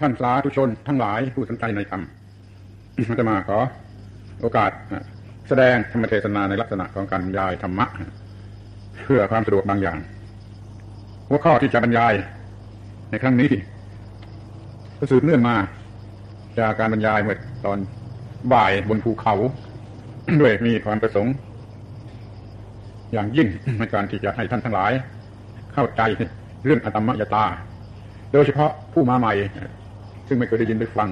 ท่านสาธุชน ทั้งหลายผู้สนใจในธรรมอาตมาขอโอกาส แสดงธรรมเทศนาในลักษณะของการบรรยายธรรมะ เพื่อความสะดวกบางอย่างหัวข้อที่จะบรรยายในครั้งนี้ก็สืบเนื่องมา จากการบรรยายเมื่อตอนบ่ายบนภูเขา ด้วยมีความประสงค์ อย่างยิ่งในการที่จะให้ท่านทั้งหลาย เข้าใจเรื่องอตมมยตา โดยเฉพาะผู้มาใหม่ ซึ่งไม่เคยได้ยินได้ฟัง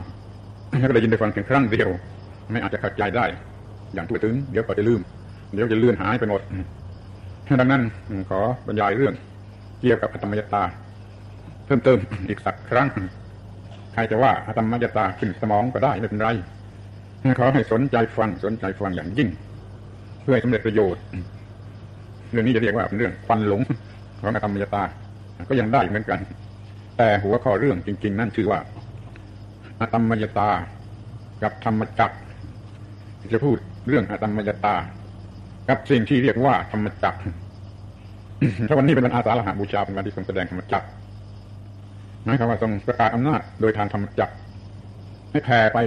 ก็ได้ยินได้ฟังเพียงครั้งเดียว ไม่อาจจะเข้าใจได้ อย่างทั่วถึง เดี๋ยวก็จะลืม เดี๋ยวจะเลื่อนหายไปหมดดังนั้นขอบรรยายเรื่องเกี่ยวกับอตมยตา เพิ่มเติมอีกสักครั้ง ใครจะว่าอตมยตาขึ้นสมองก็ได้ไม่เป็นไรขอให้สนใจฟังสนใจฟังอย่างยิ่ง เพื่อสำเร็จประโยชน์ เรื่องนี้จะเรียกว่าเป็นเรื่องควันหลงของอตมยตา ก็ยังได้เหมือนกัน แต่หัวข้อเรื่องจริง ๆ นั่นคือว่า อาตมยตา กับธรรมจักรจะพูดเรื่องอาตมยตา กับสิ่งที่เรียกว่าธรรมจักรถ้าวันนี้เป็นวันอาสาฬหาบูชาเป็นวันที่ทรงแสดงธรรมจักรหมายความว่าทรงประกาศอำนาจโดยทางธรรมจักรให้แผ่ไป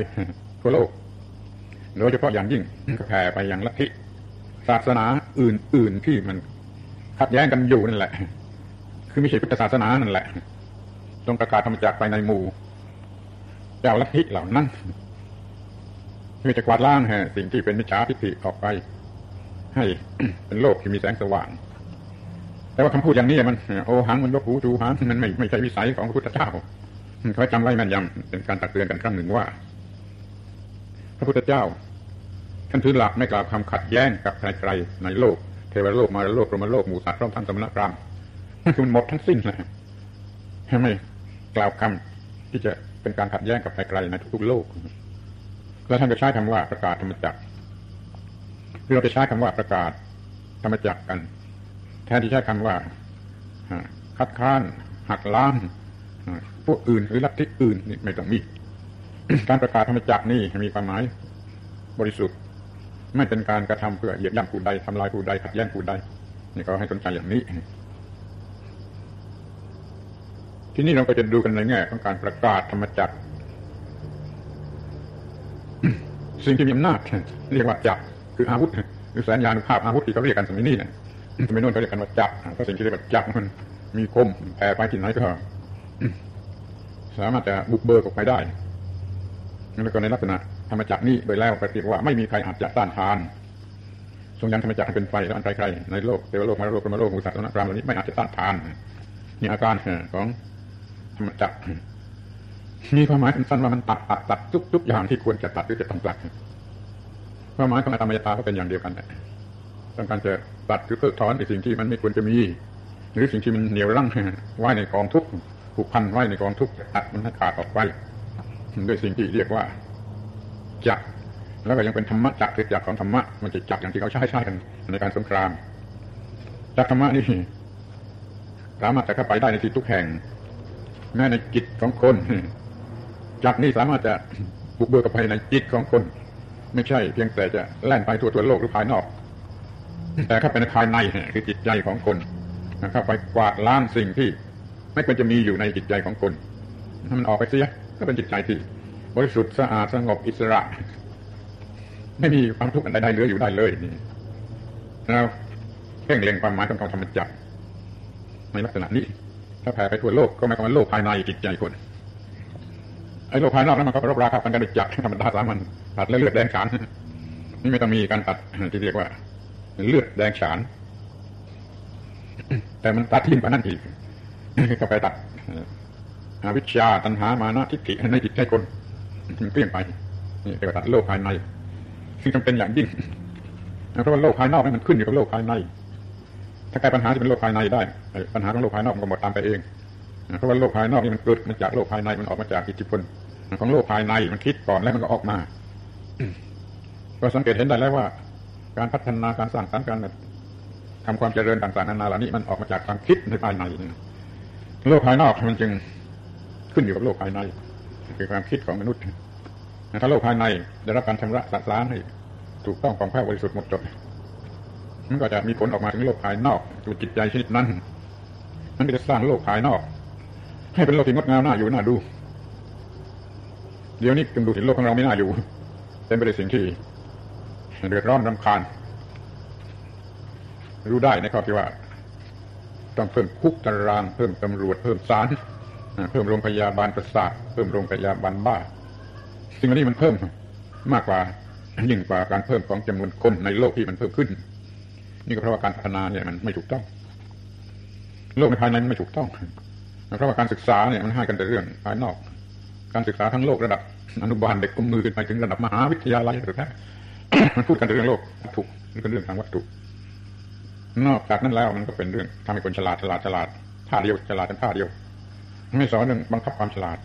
ทั่วโลก โดยเฉพาะอย่างยิ่งก็แผ่ไปยังลัทธิศาสนาอื่น ๆที่มันขัดแย้งกันอยู่นั่นแหละ คือไม่ใช่พุทธศาสนานั่นแหละทรงประกาศธรรมจักรไปในหมู่ เจ้าลัทธิเหล่านั้นเพื่อจะกวาดล้างสิ่งที่เป็นมิจฉาทิฏฐิออกไป ให้เป็นโลกที่มีแสงสว่าง แต่ว่าคำพูดอย่างนี้มันโอหังมันยกหูจูหังมันไม่ไม่ใช่วิสัยของพระพุทธเจ้าเขาจำไว้แม่นยำเป็นการตักเตือนกันครั้งหนึ่งว่า พระพุทธเจ้าท่านถือหลักไม่กล่าวคำขัดแย้งกับใครๆในโลก เทวโลกมารโลกพรหมโลกหมู่สัตว์พร้อมทั้งสมณพราหมณ์คือมันหมดทั้งสิ้นเลยไม่กล่าวคำที่จะ เป็นการขัดแย้งกับใครๆในทุกๆโลก แล้วท่านก็ใช้คำว่าประกาศธรรมจักรเราจะใช้คำว่าประกาศธรรมจักรกัน แทนที่ใช้คำว่าคัดค้านหักล้างพวกอื่นหรือลัทธิอื่นนี่ไม่ต้องมี การประกาศธรรมจักรนี่มีความหมายบริสุทธิ์ ไม่เป็นการกระทำเพื่อเหยียบย่ำผู้ใดทำลายผู้ใดขัดแย้งผู้ใดนี่ก็ให้สนใจอย่างนี้ ทีนี้เราก็จะดูกันในแง่ของการประกาศธรรมจักรสิ่งที่มีอำนาจเรียกว่าจักรคืออาวุธหรือแสนยานุภาพอาวุธที่เขาเรียกกันสมัยนี้เนี่ยสมัยโน้นเขาเรียกกันว่าจักรเพราะสิ่งที่เรียกว่าจักรมันมีคมแผ่ไปที่ไหนก็สามารถจะบุกเบิกออกไปได้แล้วก็ในลักษณะธรรมจักรนี้โดยแล้วก็เรียกว่าไม่มีใครอาจจะต้านทานทรงยังธรรมจักรให้เป็นไฟแล้วอันใครๆในโลกเทวโลกมารโลกพรหมโลกมูสัตว์นกรรมเหล่านี้ไม่อาจจะต้านทานนี่อาการของ ธรรมจักรมีความหมายสั้นว่ามันตัดตัดตัดทุกทุกอย่างที่ควรจะตัดหรือจะต้องตัดความหมายของอตมยตาก็เป็นอย่างเดียวกันต้องการจะตัดหรือเพิกถอนในสิ่งที่มันไม่ควรจะมี หรือสิ่งที่มันเหนียวรั้งไว้ในกองทุกข์ผูกพันไว้ในกองทุกข์ตัดมันให้ขาดออกไปด้วยสิ่งที่เรียกว่าจักแล้วก็ยังเป็นธรรมะจักคือจักของธรรมะมันจะจักอย่างที่เขาใช้ใช้กันในการสงครามจักธรรมะนี่สามารถจะเข้าไปได้ในที่ทุกแห่ง แม้ในจิตของคนจักนี่สามารถจะบุกเบิกกับภายในจิตของคน ไม่ใช่ เพียงแต่จะแล่นไปทั่วตัวโลกหรือภายนอก แต่เข้าไปในภายในคือจิตใจของคนเข้าไปกวาดล้างสิ่งที่ ไม่ควรจะมีอยู่ในจิตใจของคนถ้ามันออกไปเสียก็เป็นจิตใจที่บริสุทธิ์สะอาดสงบอิสระ ไม่มีความทุกข์อันใดๆเหลืออยู่ได้เลยนี่เราเพ่งเล็งความหมายของคำธรรมจักรในลักษณะนี้ ถ้าแผ่ไปทั่วโลกก็หมายความว่าโลกภายในจิตใจคนไอ้โลกภายนอกนั้นมันก็รบราคากันกันจักธรรมดาสามัญตัดเลือดแดงฉานนี่ไม่ต้องมีการตัดที่เรียกว่า เลือดแดงฉาน แต่มันตัดทิ้งไปนั่นอีกก็ไปตัดอวิชชาตัณหามานะทิฏฐิในจิตใจคนเปลี่ยนไปนี่เรียกว่าตัดโลกภายในซึ่งจำเป็นอย่างยิ่งเพราะว่าโลกภายนอกนั้นมันขึ้นอยู่กับโลกภายใน ถ้าแก้ปัญหาที่เป็นโลกภายในได้ปัญหาของโลกภายนอกมันก็หมดตามไปเองเพราะว่าโลกภายนอกนี่มันเกิดมาจากโลกภายในมันออกมาจากอิทธิพลของโลกภายในมันคิดก่อนแล้วมันก็ออกมาก็สังเกตเห็นได้แล้วว่า การพัฒนาการสร้างสรรค์การทำความเจริญต่างๆนานาเหล่านี้มันออกมาจากความคิดในภายในโลกภายนอกมันจึงขึ้นอยู่กับโลกภายในคือความคิดของมนุษย์ถ้าโลกภายในได้รับการชำระสัดล้างให้ถูกต้องของแพ้บริสุทธิ์หมดจด มันก็จะมีผลออกมาถึงโลกภายนอกดูจิตใจชนิดนั้นมันจะสร้างโลกภายนอก ให้เป็นโลกที่งดงามน่าอยู่น่าดู เดี๋ยวนี้จึงดูถึงโลกของเราไม่น่าอยู่เต็มไปด้วยสิ่งที่เดือดร้อนรำคาญ รู้ได้ในข้อที่ว่า ต้องเพิ่มคุกตาราง เพิ่มตำรวจ เพิ่มศาลเพิ่มโรงพยาบาลประสาทเพิ่มโรงพยาบาลบ้าสิ่งเหล่านี้มันเพิ่มมากกว่ายิ่งกว่าการเพิ่มของจำนวนคนในโลกที่มันเพิ่มขึ้น นี่ก็เพราะว่าการพัฒนาเนี่ยมันไม่ถูกต้อง โลกในภายในมันไม่ถูกต้องเพราะว่าการศึกษาเนี่ยมันให้กันแต่เรื่องภายนอก การศึกษาทั้งโลกระดับอนุบาลเด็กกุมมือขึ้นไปถึงระดับมหาวิทยาลัยหรือแท้มันพูดกันแต่เรื่องโลกถูกหรือเป็เรื่องทางวัตถุ นอกจากนั้นแล้วมันก็เป็นเรื่องทำให้คนฉลาดฉลาดฉลาดท่าเดียวฉลาดเป็นท่าเดียว ไม่สอนเรื่องบังคับความฉลาด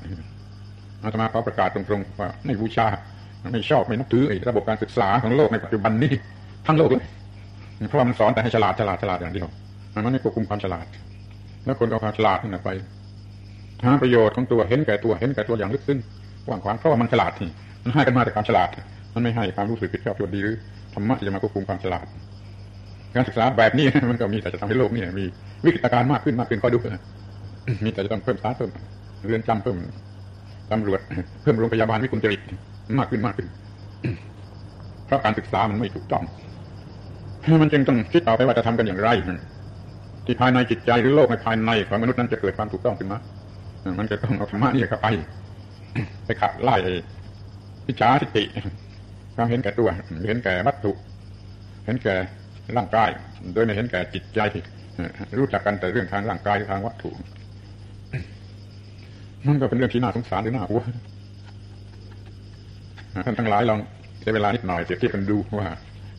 อาตมาขอประกาศตรงๆว่าไม่บูชาไม่ชอบไม่นับถือระบบการศึกษาของโลกในปัจจุบันนี้ทั้งโลกเลย เพราะมันสอนแต่ให้ฉลาดฉลาดฉลาดอย่างเดียวมันไม่ควบคุมความฉลาด แล้วคนเอาความฉลาดนั่นไปหาประโยชน์ของตัวเห็นแก่ตัวเห็นแก่ตัวอย่างลึกซึ้งกว้างขวางเพราะว่ามันฉลาดที่มันให้กันมาแต่ความฉลาด มันไม่ให้ความรู้สึกผิดชอบชั่วดีหรือธรรมะจะมาควบคุมความฉลาด การศึกษาแบบนี้มันก็มีแต่จะทำให้โลกนี่มีวิกฤตการณ์มากขึ้นมากขึ้นก็ดูมีแต่จะต้องเพิ่มศาเพิ่มเรือนจำเพิ่มตำรวจเพิ่มโรงพยาบาลวิกลจริตมากขึ้นมากขึ้น เพราะการศึกษามันไม่ถูกต้อง มันจึงต้องคิดต่อไปว่าจะทำกันอย่างไรที่ภายในจิตใจหรือโลกในภายในของมนุษย์นั้นจะเกิดความถูกต้องขึ้นมา มันจะต้องเอาธรรมะนี่เข้าไป ไปขับไล่พิจาทิฏฐิความเห็นแก่ตัว เห็นแก่วัตถุ เห็นแก่ร่างกาย โดยไม่เห็นแก่จิตใจรู้จักกันแต่เรื่องทางร่างกายทางวัตถุ มันก็เป็นเรื่องที่น่าสงสารหรือน่าหัวท่านทั้งหลายลองใช้เวลานิดหน่อยเปรียบเทียบกันดูว่า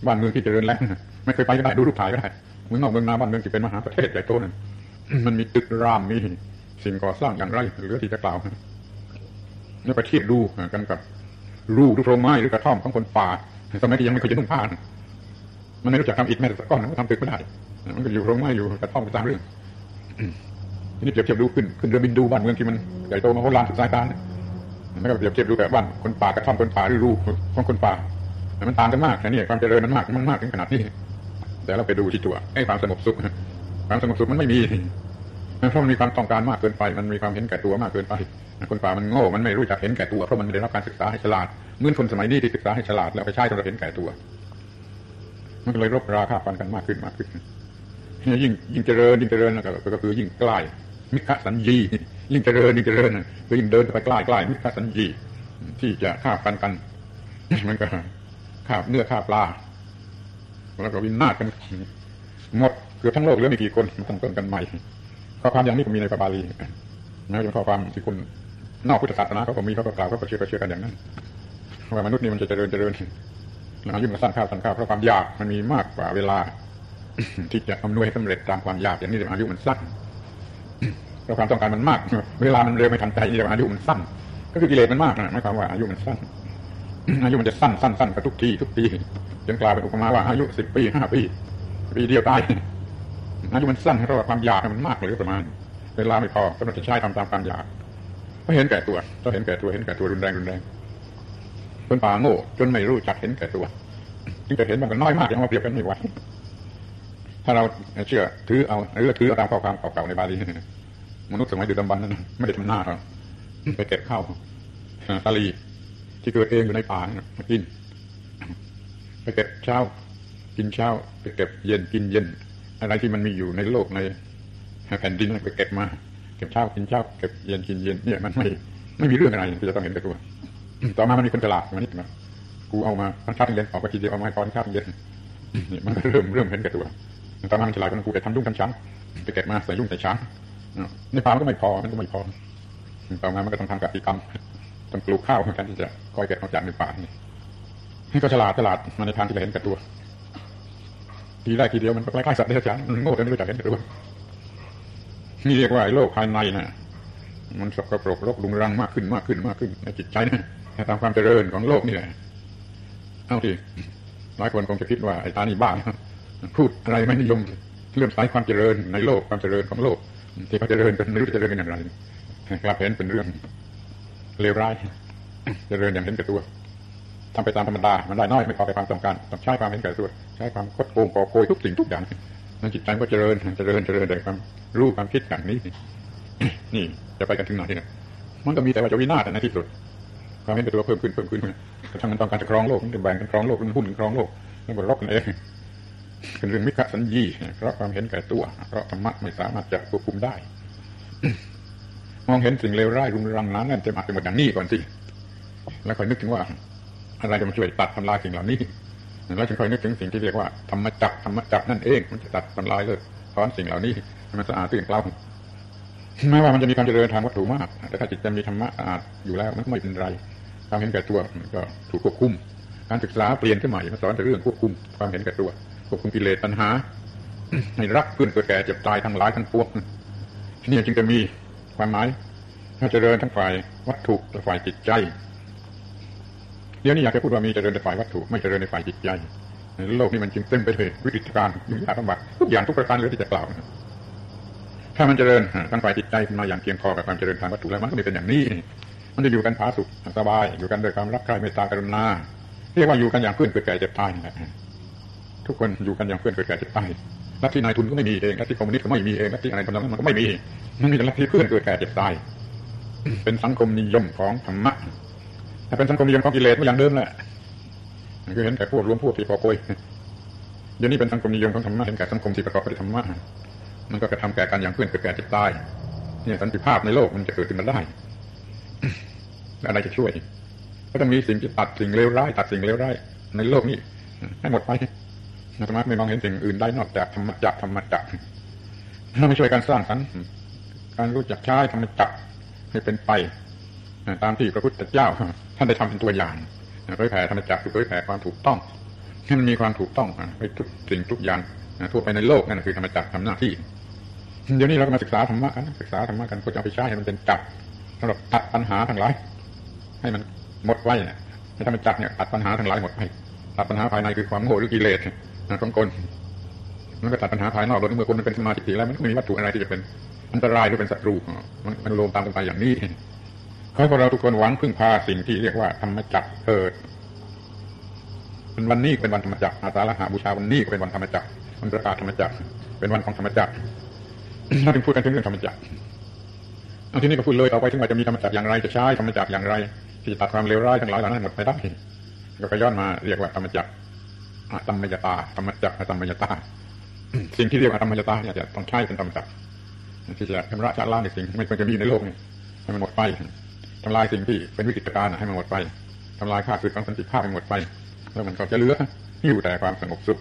บ้านเมืองที่เจริญแล้ว ไม่เคยไปก็ได้ดูรูปถ่ายก็ได้เมืองนอกเมืองนาบ้านเมืองที่เป็นมหาประเทศใหญ่โตนั่นมันมีตึกรามมีสิ่งก่อสร้างอย่างไรหรือที่จะกล่าวเนี่ยไปเทียบดูกันกับรูทุกโรงไม้หรือกระท่อมของคนป่าสมัยที่ยังไม่เคยจะนุ่งผ้ามันไม่รู้จักทำอิฐแม้แต่ก้อนมันทำตึกไม่ได้มันก็อยู่โรงไม้อยู่กระท่อมไปตามเรื่องทีนี้เปรียบเทียบดูขึ้นขึ้นเรือบินดูบ้านเมืองที่มันใหญ่โตมาโหฬารสุดสายตาเนี่ยแล้วก็เปรียบเทียบดูแบบบ้านคนป่ากระท่อมคนป่าหรือรูของคนป่ามันต่างกันมากแค่นี้ความเจริญมันมากมันมากถึงขนาดนี้ แต่เราไปดูที่ตัวไอ้ความสงบสุขความสงบสุขมันไม่มีเพราะมันมีความต้องการมากเกินไป มันมีความเห็นแก่ตัวมากเกินไป คนป่ามันโง่ มันไม่รู้จักเห็นแก่ตัว เพราะมันไม่ได้รับการศึกษาให้ฉลาด เมื่อนคนสมัยนี้ที่ศึกษาให้ฉลาดแล้วไปใช้จนเราเห็นแก่ตัว มันก็เลยรบราฆ่าฟันกันมากขึ้นมากขึ้น ยิ่งยิ่งเจริญยิ่งเจริญก็คือยิ่งใกล้มิขสัญญี ยิ่งเจริญยิ่งเจริญก็ยิ่งเดินไปใกล้ใกล้มิขสัญญีที่จะฆ่าฟันกัน มันก็ฆ่าเนื้อฆ่าปลา แล้วก็วินาศกันหมดเกือบทั้งโลกเหลือไม่กี่คนมันต้องเติมกันใหม่ข้อความอย่างนี้ก็มีในพระบาลีนะเป็นข้อความที่คุณนอกพุทธศาสนาเขาก็มีเขาก็กล่าวเขาก็เชื่อก็เชื่อกันอย่างนั้นว่ามนุษย์นี่มันจะเจริญเจริญอายุมันสั้นข้าวสั้นข้าวเพราะความอยากมันมีมากกว่าเวลา ที่จะอำนวยให้สำเร็จตามความอยากอย่างนี้อายุมันสั้นเพราะความต้องการมันมาก เวลามันเร็วไม่ทันใจนี่อายุมันสั้น ก็คือกิเลสมันมากนะหมายความว่าอายุมันสั้น อายุมันจะสั้นสั้นสั้นกับทุกทีทุกทีจนกลายเป็นอุปมาว่าอายุสิบปีห้าปีปีเดียวตายอายุมันสั้นเพราะว่าความอยากมันมากเลยประมาณ เวลาไม่พอก็ต้องใช้ทำตามความอยากก็เห็นแก่ตัวก็เห็นแก่ตัวเห็นแก่ตัวรุนแรงรุนแรงคนป่าโง่จนไม่รู้จักเห็นแก่ตัวจึงจะเห็นมันก็น้อยมากยังมาเปรียบกันไม่ไหวถ้าเราเชื่อถือเอาหรือถือเอาตามข้อความเก่าๆในบาลีมนุษย์สมัยดึกดำบรรพ์นั้นไม่ได้ทำหน้าเราไปเก็บข้าวตาลี ที่เกิดเองอยู่ในป่ามากินไปเก็บเช้า กินเช้า ไปเก็บเย็นกินเย็น อะไรที่มันมีอยู่ในโลกในแผ่นดินไปเก็บมา เก็บเช้ากินเช้าเก็บเย็นกินเย็นเนี่ยมันไม่ไม่มีเรื่องอะไรที่จะต้องเห็นแต่ตัวต่อมามันมีคนฉลาดมานิดนะกูเอามาพันชาติเย็นออกไปทีเดียวเอามาพอชาติเย็นนี่มันเริ่มเริ่มเห็นแก่ตัวต่อมามันฉลาดกันกูไปทำยุ่งทำช้างไปเก็บมาใส่ยุ่งใส่ช้างในป่ามันก็ไม่พอมันก็ไม่พอต่อมามันก็ต้องทำกติจกรรม ต้องปลูกข้าวแทนที่จะคอยเก็บออกจากในป่านี่ให้ก็ฉลาดฉลาดมาในทางที่เราเห็นกับตัว ทีแรกทีเดียวมันก็ใกล้ๆสัตว์เดรัจฉานมันโง่จนไม่รู้จักเห็นกับตัวนี่เรียกว่าโลกภายในนะมันสกปรกรกรุงรังมากขึ้นมากขึ้นมากขึ้นในจิตใจนะตามความเจริญของโลกนี่แหละเอาทีหลายคนคงจะคิดว่าไอ้ตานี่บ้าพูดอะไรไม่นิยมเรื่องสายความเจริญในโลกความเจริญของโลกที่เขาเจริญกันไม่รู้จะเจริญกันอย่างไรครับเห็นเป็นเรื่อง เลวร้ายจเจริญอย่างเห็นแก่ตัวทำไปตามธรรมดา มันได้น้อยไม่พอไปความต้องการต้องใช้ความเห็นแก่ตัวใช้ความคดโกงก่อโกยทุกสิ่งทุกอย่างนั่นจิตใจก็เจริญเจริญเจริญแต่ความรู้ความคิดอย่างนี้ นี่จะไปกันถึงไหนเนี่ยมันก็มีแต่ว่าจะวินาศในที่สุดความเห็นแก่ตัวเพิ่มขึ้นเพิ่มขึ้นกระทั่งมันต้องการจะครองโลกมันจะแบ่งกันครองโลกมันหุ้นครองโลกมันก็รบกันเองเป็นเรื่องมิขสัญญีเพราะความเห็นแก่ตัว เพราะธรรมะไม่สามารถจะควบคุมได้ มองเห็นสิ่งเลวร้ายรุงรังนั้นนั่นจะมาเป็นหมดอย่างนี้ก่อนสิแล้วค่อยนึกถึงว่า อะไรจะมาช่วยตัดทำลายสิ่งเหล่านี้แล้วจึงค่อยนึกถึงสิ่งที่เรียกว่าธรรมจักรธรรมจักรนั่นเองมันจะตัดทำลายเลิกถอนสิ่งเหล่านี้ให้มันสะอาดตื่นเกล้าแม้ว่ามันจะมีความเจริญทางวัตถุมาก แต่ถ้าจิตจะมีธรรมะสะอาดอยู่แล้วมันก็ไม่เป็นไรความเห็นแก่ตัวก็ถูกควบคุม การศึกษาเปลี่ยนขึ้นใหม่มาสอนแต่เรื่องควบคุมความเห็นแก่ตัว ควบคุมกิเลสปัญหา ให้รักเพื่อนเกิดแก่เจ็บตายทั้งหลายทั้งปวงนี่จึงจะมี ความหมายถ้าเจริญทั้งฝ่ายวัตถุและฝ่ายจิตใจ เดี๋ยวนี้อยากจะพูดว่ามีเจริญในฝ่ายวัตถุ ไม่เจริญในฝ่ายจิตใจ โลกนี้มันจึงเต็มไปด้วยวิกฤตการณ์ยุ่งยากลำบากทุกอย่างทุกประการเลยที่จะกล่าวถ้ามันเจริญทั้งฝ่ายจิตใจมาอย่างเพียงพอกับความเจริญทางวัตถุแล้วมันก็ม่เป็นอย่างนี้ มันจะอยู่กันผาสุขสบาย อยู่กันด้วยความรักใคร่เมตตากรุณาเรียกว่าอยู่กันอย่างเพื่อนเกิดแก่เจ็บตายนี่แหละทุกคนอยู่กันอย่างเพื่อนเกิดแก่เจ็บตาย ลัทธินายทุนก็ไม่มีเองลัทธิคอมมิวนิสต์ก็ไม่มีเองลัทธิอะไรทำนองนั้นมันก็ไม่มีมันมีแต่ลัทธิเพื่อนเกิดแก่เจ็บตาย เป็นสังคมนิยมของธรรมะถ้าเป็นสังคมนิยมของกิเลสก็อย่างเดิมแหละคือเห็นแต่พวกรวมพวกที่พอโกยเดี๋ยวนี้เป็นสังคมนิยมของธรรมะเห็นแก่สังคมที่ประกอบไปด้วยธรรมะมันก็กระทำแก่กันอย่างเพื่อนเกิดแก่เจ็บตายเนี่ยสันติภาพในโลกมันจะเกิดขึ้นมาได้อะไรจะช่วยก็ต้องมีสิ่งที่ตัดสิ่งเลวร้ายตัดสิ่งเลวร้ายในโลกนี้ให้หมดไป ธรรมะไม่มองเห็นสิ่งอื่นได้นอกจากธรรมจักธรรมจักถ้าไม่ช่วยการสร้างสรรค์การรู้จักใช้ธรรมจักให้เป็นไปตามที่พระพุทธเจ้า ท่านได้ทำเป็นตัวอย่างเผยแผ่ธรรมจักคือเผยแผ่ความถูกต้องให้มันมีความถูกต้องไปทุกสิ่งทุกอย่างทั่วไปในโลกนั่นคือธรรมจักทำหน้าที่เดี๋ยวนี้เราก็มาศึกษาธรรมะกันศึกษาธรรมะกันก็จะเอาไปใช้ให้มันเป็นจักสำหรับตัดปัญหาทั้งหลาย ให้มันหมดไว้ให้ธรรมจักเนี่ยตัดปัญหาทั้งหลายหมดไปตัดปัญหาภายในคือความโง่หรือกิเลส ของคนมันก็ตัดปัญหาภายนอกโดยเมื่อคนมันเป็นสมาธิแล้วมันไม่มีวัตถุอะไรที่จะเป็นอันตรายหรือเป็นศัตรูมันมันรวมตามกันไปอย่างนี้ขอให้พวกเราทุกคนหวังพึ่งพาสิ่งที่เรียกว่าธรรมจักรเกิดเป็นวันนี้เป็นวันธรรมจักรอาสาฬหาบูชาวันนี้ก็เป็นวันธรรมจักรวันประกาศธรรมจักรเป็นวันของธรรมจักรเราถึงพูดกันถึงเรื่องธรรมจักรเอาที่นี้ก็พูดเลยเอาไปถึงว่าจะมีธรรมจักรอย่างไรจะใช้ธรรมจักรอย่างไรที่จะตัดความเลวร้ายทั้งหลายเหล่านั้นหมดไปได้ก็ย้อนมาเรียกว่าธรรมจักร อาตมมยตาธรรมจักรอาตมมยตาสิ่งที่เรียกว่าธรรมยตาเนี่ยจะต้องใช้เป็นธรรมจักที่จะชำระชาล้างในสิ่งไม่ควรจะมีในโลกนี้ให้มันหมดไปทำลายสิ่งที่เป็นวิกฤตการณ์ให้มันหมดไปทำลายข้าศึกของสันติภาพให้หมดไป แล้วมันก็จะเหลืออยู่แต่ความสงบสุข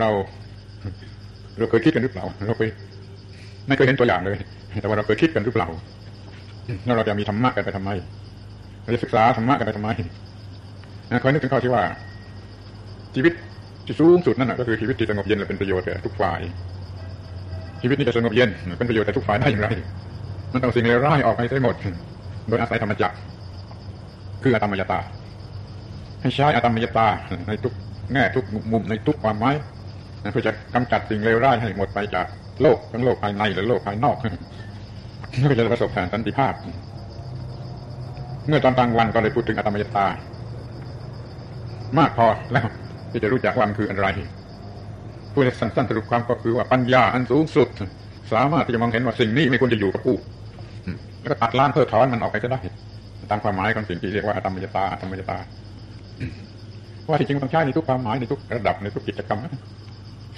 เราเราเคยคิดกันหรือเปล่าเราไปไม่เคยเห็นตัวอย่างเลย แต่ว่าเราเคยคิดกันหรือเปล่าแล้วเราจะมีธรรมะกันไปทำไมเราจะศึกษาธรรมะกันไปทำไม คอยนึกถึงข้อที่ว่า ชีวิตที่สูงสุดนั่นก็คือชีวิตที่สงบเย็นและเป็นประโยชน์แก่ทุกฝ่าย ชีวิตนี้จะสงบเย็นเป็นประโยชน์แก่ทุกฝ่ายได้อย่างไร มันต้องสิ่งเลวร้ายออกไปได้หมด โดยอาศัยธรรมจักร คืออาตมยตา ให้ใช้อาตมยตาในทุกแง่ทุกมุมในทุกความหมายเพื่อจะกำจัดสิ่งเลวร้ายให้หมดไปจากโลกทั้งโลกภายในและโลกภายนอกเพื่อจะประสบการสันติภาพ เมื่อตอนกลางวันก็ได้พูดถึงอาตมยตา มากพอแล้วที่จะรู้จักว่ามันคืออะไรพูดสั้นๆสรุปความก็คือว่าปัญญาอันสูงสุด สามารถที่จะมองเห็นว่าสิ่งนี้ไม่ควรจะอยู่กับกูแล้วก็ตัดล้างเพิกถอนมันออกไปก็ได้ตามความหมายของสิ่งที่เรียกว่าธรรมยตาธรรมยตาว่าที่จริงต้องใช้ในทุกความหมายในทุกระดับในทุกกิจกรรม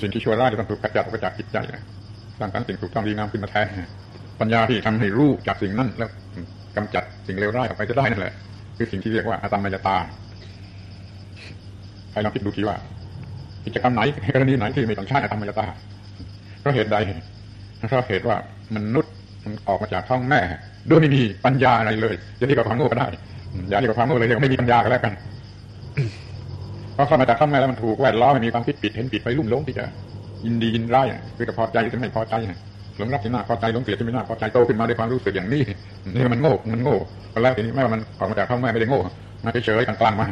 สิ่งที่ชั่วร้ายจะต้องถูกกระจัดออกไปจากจิตใจสร้างสรรค์สิ่งถูกต้องดีงามขึ้นมาแทนปัญญาที่ทำให้รู้จากสิ่งนั้นแล้วกำจัดสิ่งเลวร้ายออกไปจะได้นั่นแหละคือสิ่งที่เรียกว่าอาตมยตา ใครลองคิดดูทีว่า กิจกรรมไหนกรณีไหนที่ม่ต้องใช้ธรรมยตาเพราะเหตุใดเพราะเหตุว่ามนุษย์มันออกมาจากท้องแม่โดยไม่มีปัญญาอะไรเลยจะเรียกว่าความโง่ก็ได้อย่าเรียกว่าความโง่เลยเรียกไม่มีปัญญาก็แล้วกันเพราะเข้ามาจากท้องแม่แล้วมันถูกแวดล้อมมีความคิดผิดเห็นผิดไปลุ่มหลงที่จะยินดียินร้ายคือพอใจหรือไม่พอใจหลงรักที่น่าพอใจหลงเกลียดที่ไม่น่าพอใจโตขึ้นมาด้วยความรู้สึกอย่างนี้นี่มันโง่มันโง่ก็แล้วทีนี้แม้ว่ามันออกมาจากท้องแม่ไม่ได้โง่มาเฉยๆกลางๆมา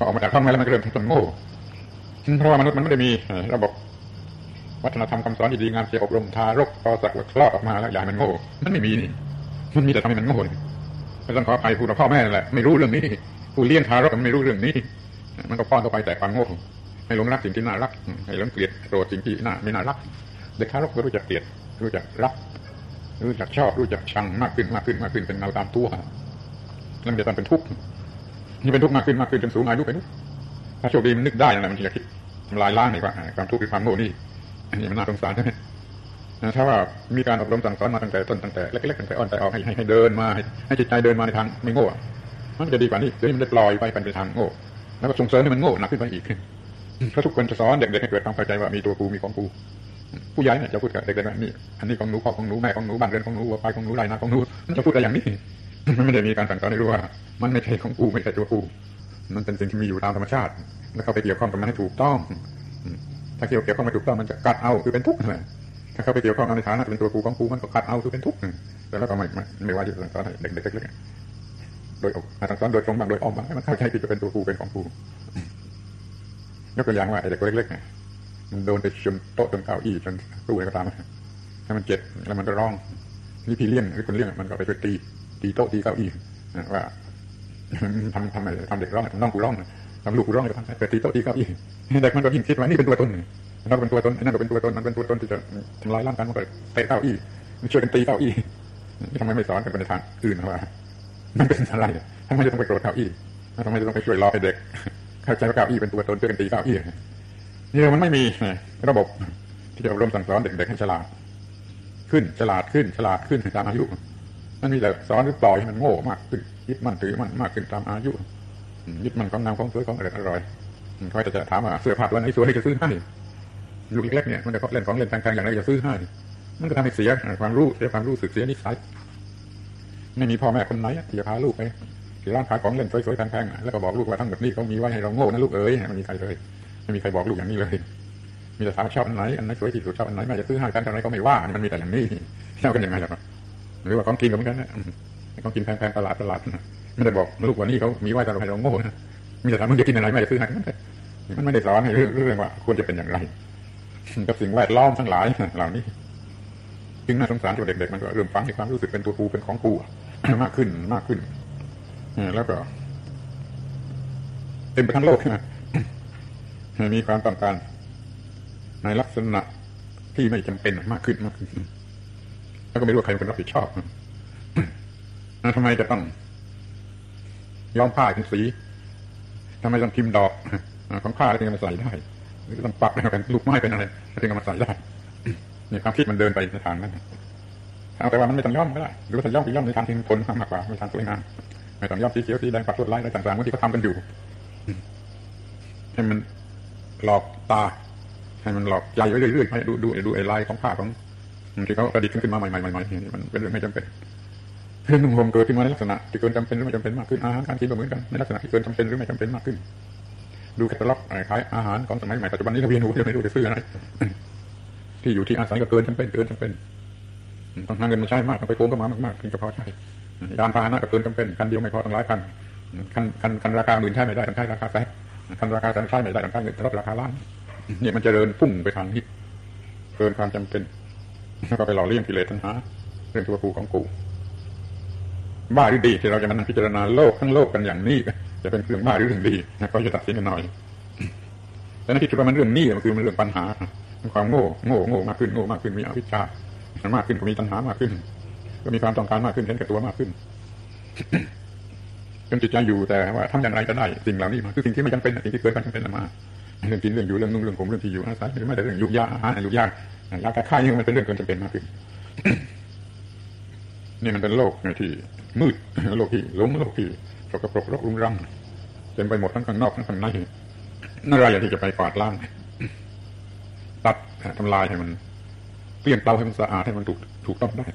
พอออกมาจากท้องแม่แล้วมันเริ่มต้นโง่เพราะว่ามนุษย์มันไม่ได้มีระบบวัฒนธรรมคำสอนที่ดีงามเกี่ยวอบรมทารกพอสักคลอดออกมาแล้วอย่างมันโง่มันไม่มีนี่มันมีแต่ทำให้มันโง่ไม่ต้องขออภัยผู้พ่อแม่แหละไม่รู้เรื่องนี้ผู้เลี้ยงทารกมันไม่รู้เรื่องนี้ มันก็ป้อนเข้าไปแต่ความโง่ให้หลงรักสิ่งที่น่ารักให้หลงเกลียดโกรธสิ่งที่น่าไม่น่ารัก เด็กทารกก็รู้จักเกลียดรู้จักรัก รู้จักชอบรู้จักชังมากขึ้นมากขึ้นมากขึ้นเป็นเงาตามตัวแล้วมันจะตอนเป็นทุกข์ นี่เป็นทุกข์มากขึ้นมากขึ้นจนสูงอายุไปนุกถ้าโชคดีมันนึกได้นั่นแหละมันจะคิดทำลายล้างนี่ว่าความทุกข์คือความโง่นี่อันนี้มันน่าสงสารใช่ไหมถ้าว่ามีการอบรมสั่งสอนมาตั้งแต่ต้นตั้งแต่เล็กๆตั้งแต่อ่อนแต่ออกให้ให้เดินมาให้จิตใจเดินมาในทางไม่โง่มันจะดีกว่านี้เดี๋ยวนี้มันได้ปล่อยไปเป็นทางโง่แล้วก็ส่งเสริมให้มันโง่หนักขึ้นไปอีกเพราะทุกคนจะสอนเด็กๆให้เกิดความเข้าใจว่ามีตัวกูมีของกูผู้ใหญ่เนี่ยจะพูดกับเด็กๆว่านี่อันนี้ของหนูพ่อของหนูแม่ของหนูบ้านเรือนของหนูวัวควายของหนูไรนาของหนูจะพูดอะไรอย่างนี้ มันไม่ได้มีการสั่งสอนให้รู้ว่า มันไม่ใช่ของกูไม่ใช่ตัวกูมันเป็นสิ่งที่มีอยู่ตามธรรมชาติ แล้วเข้าไปเกี่ยวข้องกับมันให้ถูกต้องถ้าเกี่ยวเกี่ยวข้องไม่ถูกต้องมันจะกัดเอาคือเป็นทุกข์เลยถ้าเข้าไปเกี่ยวข้องในฐานะเป็นตัวกูของกูมันก็กัดเอาคือเป็นทุกข์แต่แล้วก็ไม่ไม่ว่าจะสั่งสอนให้เด็กๆเล็กๆโดยสั่งสอนโดยตรงบ้างโดยอ้อมบ้างให้มันเข้าใจผิดจะเป็นตัวกูเป็นของกูยกตัวอย่างว่าไอ้เด็กเล็กๆเนี่ยมันโดนไปจนโต๊ะจนเก้าอี้จนตู้อะไรก็ตามถ้มันเจ็บแล้วมันก็ร้องนี่พี่เลี้ยงหรือคนเลี้ยงมันก็ไปช่วยตี ตีโต๊ะตีเก้าอี้ว่าทำทำอะไรทำเด็กร้องทำน้องกูร้องทำลูกกูร้องจะทำไปตีโต๊ะตีเก้าอี้เด็กมันก็ยิ่งคิดว่านี่เป็นตัวตนนั่นเป็นตัวตนนั่นก็เป็นตัวตนมันเป็นตัวตนที่จะทำลายร่างกายมันก็เตะเก้าอี้ช่วยกันตีเก้าอี้ทำไมไม่สอนกันไปในทางอื่นว่ามันเป็นอะไรทำไมจะต้องไปโกรธเก้าอี้ทำไมจะต้องไปช่วยรอให้เด็กเข้าใจว่าเก้าอี้เป็นตัวตนช่วยกันตีเก้าอี้นี่มันไม่มีระบบที่จะอบรมสั่งสอนเด็กๆให้ฉลาด ขึ้นฉลาดขึ้นฉลาดขึ้นตามอายุ มันมีแต่สอนหรือปล่อยมันโง่มากขึ้นยึดมันถือมันมากขึ้นตามอายุยึดมันของงามของสวยของอร่อยอร่อยคอยจะถามว่าเสื้อผ้าตัวไหนสวยจะซื้อให้ลูกเล็กเนี่ยมันจะเล่นของเล่นแพงๆอย่างไรจะซื้อให้มันก็ทำให้เสียความรู้เสียความรู้สึกเสียนิสัยไม่มีพ่อแม่คนไหนที่จะพาลูกไปที่ร้านขายของเล่นสวยๆแพงๆแล้วก็บอกลูกว่าทั้งหมดนี้เขามีไว้ให้เราโง่นะลูกเอ๋ยไม่มีใครเลยไม่มีใครบอกลูกอย่างนี้เลย มีแต่ถามชอบอันไหนอันไหนสวยที่สุดชอบอันไหนแม่จะซื้อให้กันเท่าไรก็ไม่ว่ามันมีแต่อย่างนี้เท่ากันยังไงล่ะ หรือว่าของกินก็เหมือนกันนะของกินแพงๆตลาดตลาดไม่ได้บอกลูกว่านี่เขามีไหว้ต่เราให้เราโง่นะมีแต่ถามมึงจะกินอะไรแม่จะซื้อให้มันไม่ได้สอนให้เรื่องว่าควรจะเป็นอย่างไรกับสิ่งแวดล้อมทั้งหลายเหล่านี้จึงน่าสงสารตัวเด็กๆมันก็เริ่มฟังในความรู้สึกเป็นตัวกูเป็นของกูมากขึ้นมากขึ้นแล้วก็เต็มไปทั้งโลกมีความต้องการในลักษณะที่ไม่จำเป็นมากขึ้นมากขึ้น แล้วก็ไม่รู้ใครเป็นรับผิดชอบทำไมจะต้องย้อมผ้าเป็นสีทำไมต้องพิมพ์ดอกของผ้าแล้วถึงจะมาใส่ได้หรือต้องปักเป็นลูกไม้เป็นอะไรถึงจะมาใส่ได้นี่ความคิดมันเดินไปในทางนั้นเอาแต่ว่ามันไม่ต้องย่อมก็ได้หรือว่าจะย่อมไปย่อมในทางที่ทนมากกว่าในทางสวยงามไม่ต้องย่อมสีเขียวสีแดงปักลวดลายอะไรต่างๆที่เขาทำกันอยู่ให้มันหลอกตาให้มันหลอกใจไว้เรื่อยๆให้ดูดูดูไอ้ลายของผ้าของ ที่เขาประดิษฐ์ขึ้นมาใหม่ๆใหม่ๆมันเป็นเรื่องไม่จำเป็นเรื่องนุ่งห่มเกิดขึ้นมาในลักษณะที่เกินจำเป็นหรือไม่จำเป็นมากขึ้นอาหารการกินก็เหมือนกันในลักษณะที่เกินจำเป็นหรือไม่จำเป็นมากขึ้น ดูแคตตาล็อกขายอาหารของสมัยใหม่ปัจจุบันนี้เราเวียนหัวไม่รู้จะซื้ออะไรที่อยู่ที่อาศัยก็เกินจำเป็นเกินจำเป็นต้องหาเงินมาใช้มากต้องไปโกงก็มามากๆถึงจะพอใช้ยานพาหนะก็เกินจำเป็นคันเดียวไม่พอต้องหลายคันคันคันคันราคาหมื่นใช้ไม่ได้ต้องใช้ราคาแสนคันราคาแสนใช้ไม่ได้ต้องใช้รถราคาล้านเนี่ยมันจะเดินพุ่งไปทางนี้เกินความจำเป็น ก็ไปหล่อเลี้ยงกิเลสตัณหาเรื่องตัวกูของกูบ้าหรือดีที่เราจะมานั่งพิจารณาโลกทั้งโลกกันอย่างนี้จะเป็นเรื่องบ้าหรือเรื่องดีก็จะตัดสินกันหน่อยแต่นั่นที่คิดว่ามันเรื่องนี้มันคือมันเรื่องปัญหาความโง่โง่โง่มากขึ้นโง่มากขึ้นมีอวิชชามากขึ้นก็มีตัณหามากขึ้น ก็มีความต้องการมากขึ้นเห็นแก่ตัวมากขึ้นจนจิตใจอยู่แต่ว่าทำอย่างไรก็ได้สิ่งเหล่านี้มาคือสิ่งที่ไม่จำเป็นสิ่งที่เกิดการจำเป็นมาเรื่องกินเรื่องอยู่เรื่องนุ่งเรื่องผมเรื่องที่อยู่อาศัยไม่ได้เรื่องยุกยาอาหารยุกยาก ยาแก้ไข้ยังมันเป็นเรื่องเกินจำเป็นมากขึ้นนี่มันเป็นโลกที่ มืดโลกที่หลงโลกที่สกปรกรกรุงรังเต็มไปหมดทั้งข้างนอกทั้งข้างในนั่นอะไรที่จะไปกวาดล้างตัดทำลายให้มันเปลี่ยนเตาให้มันสะอาดให้มันถูกถูกต้องได้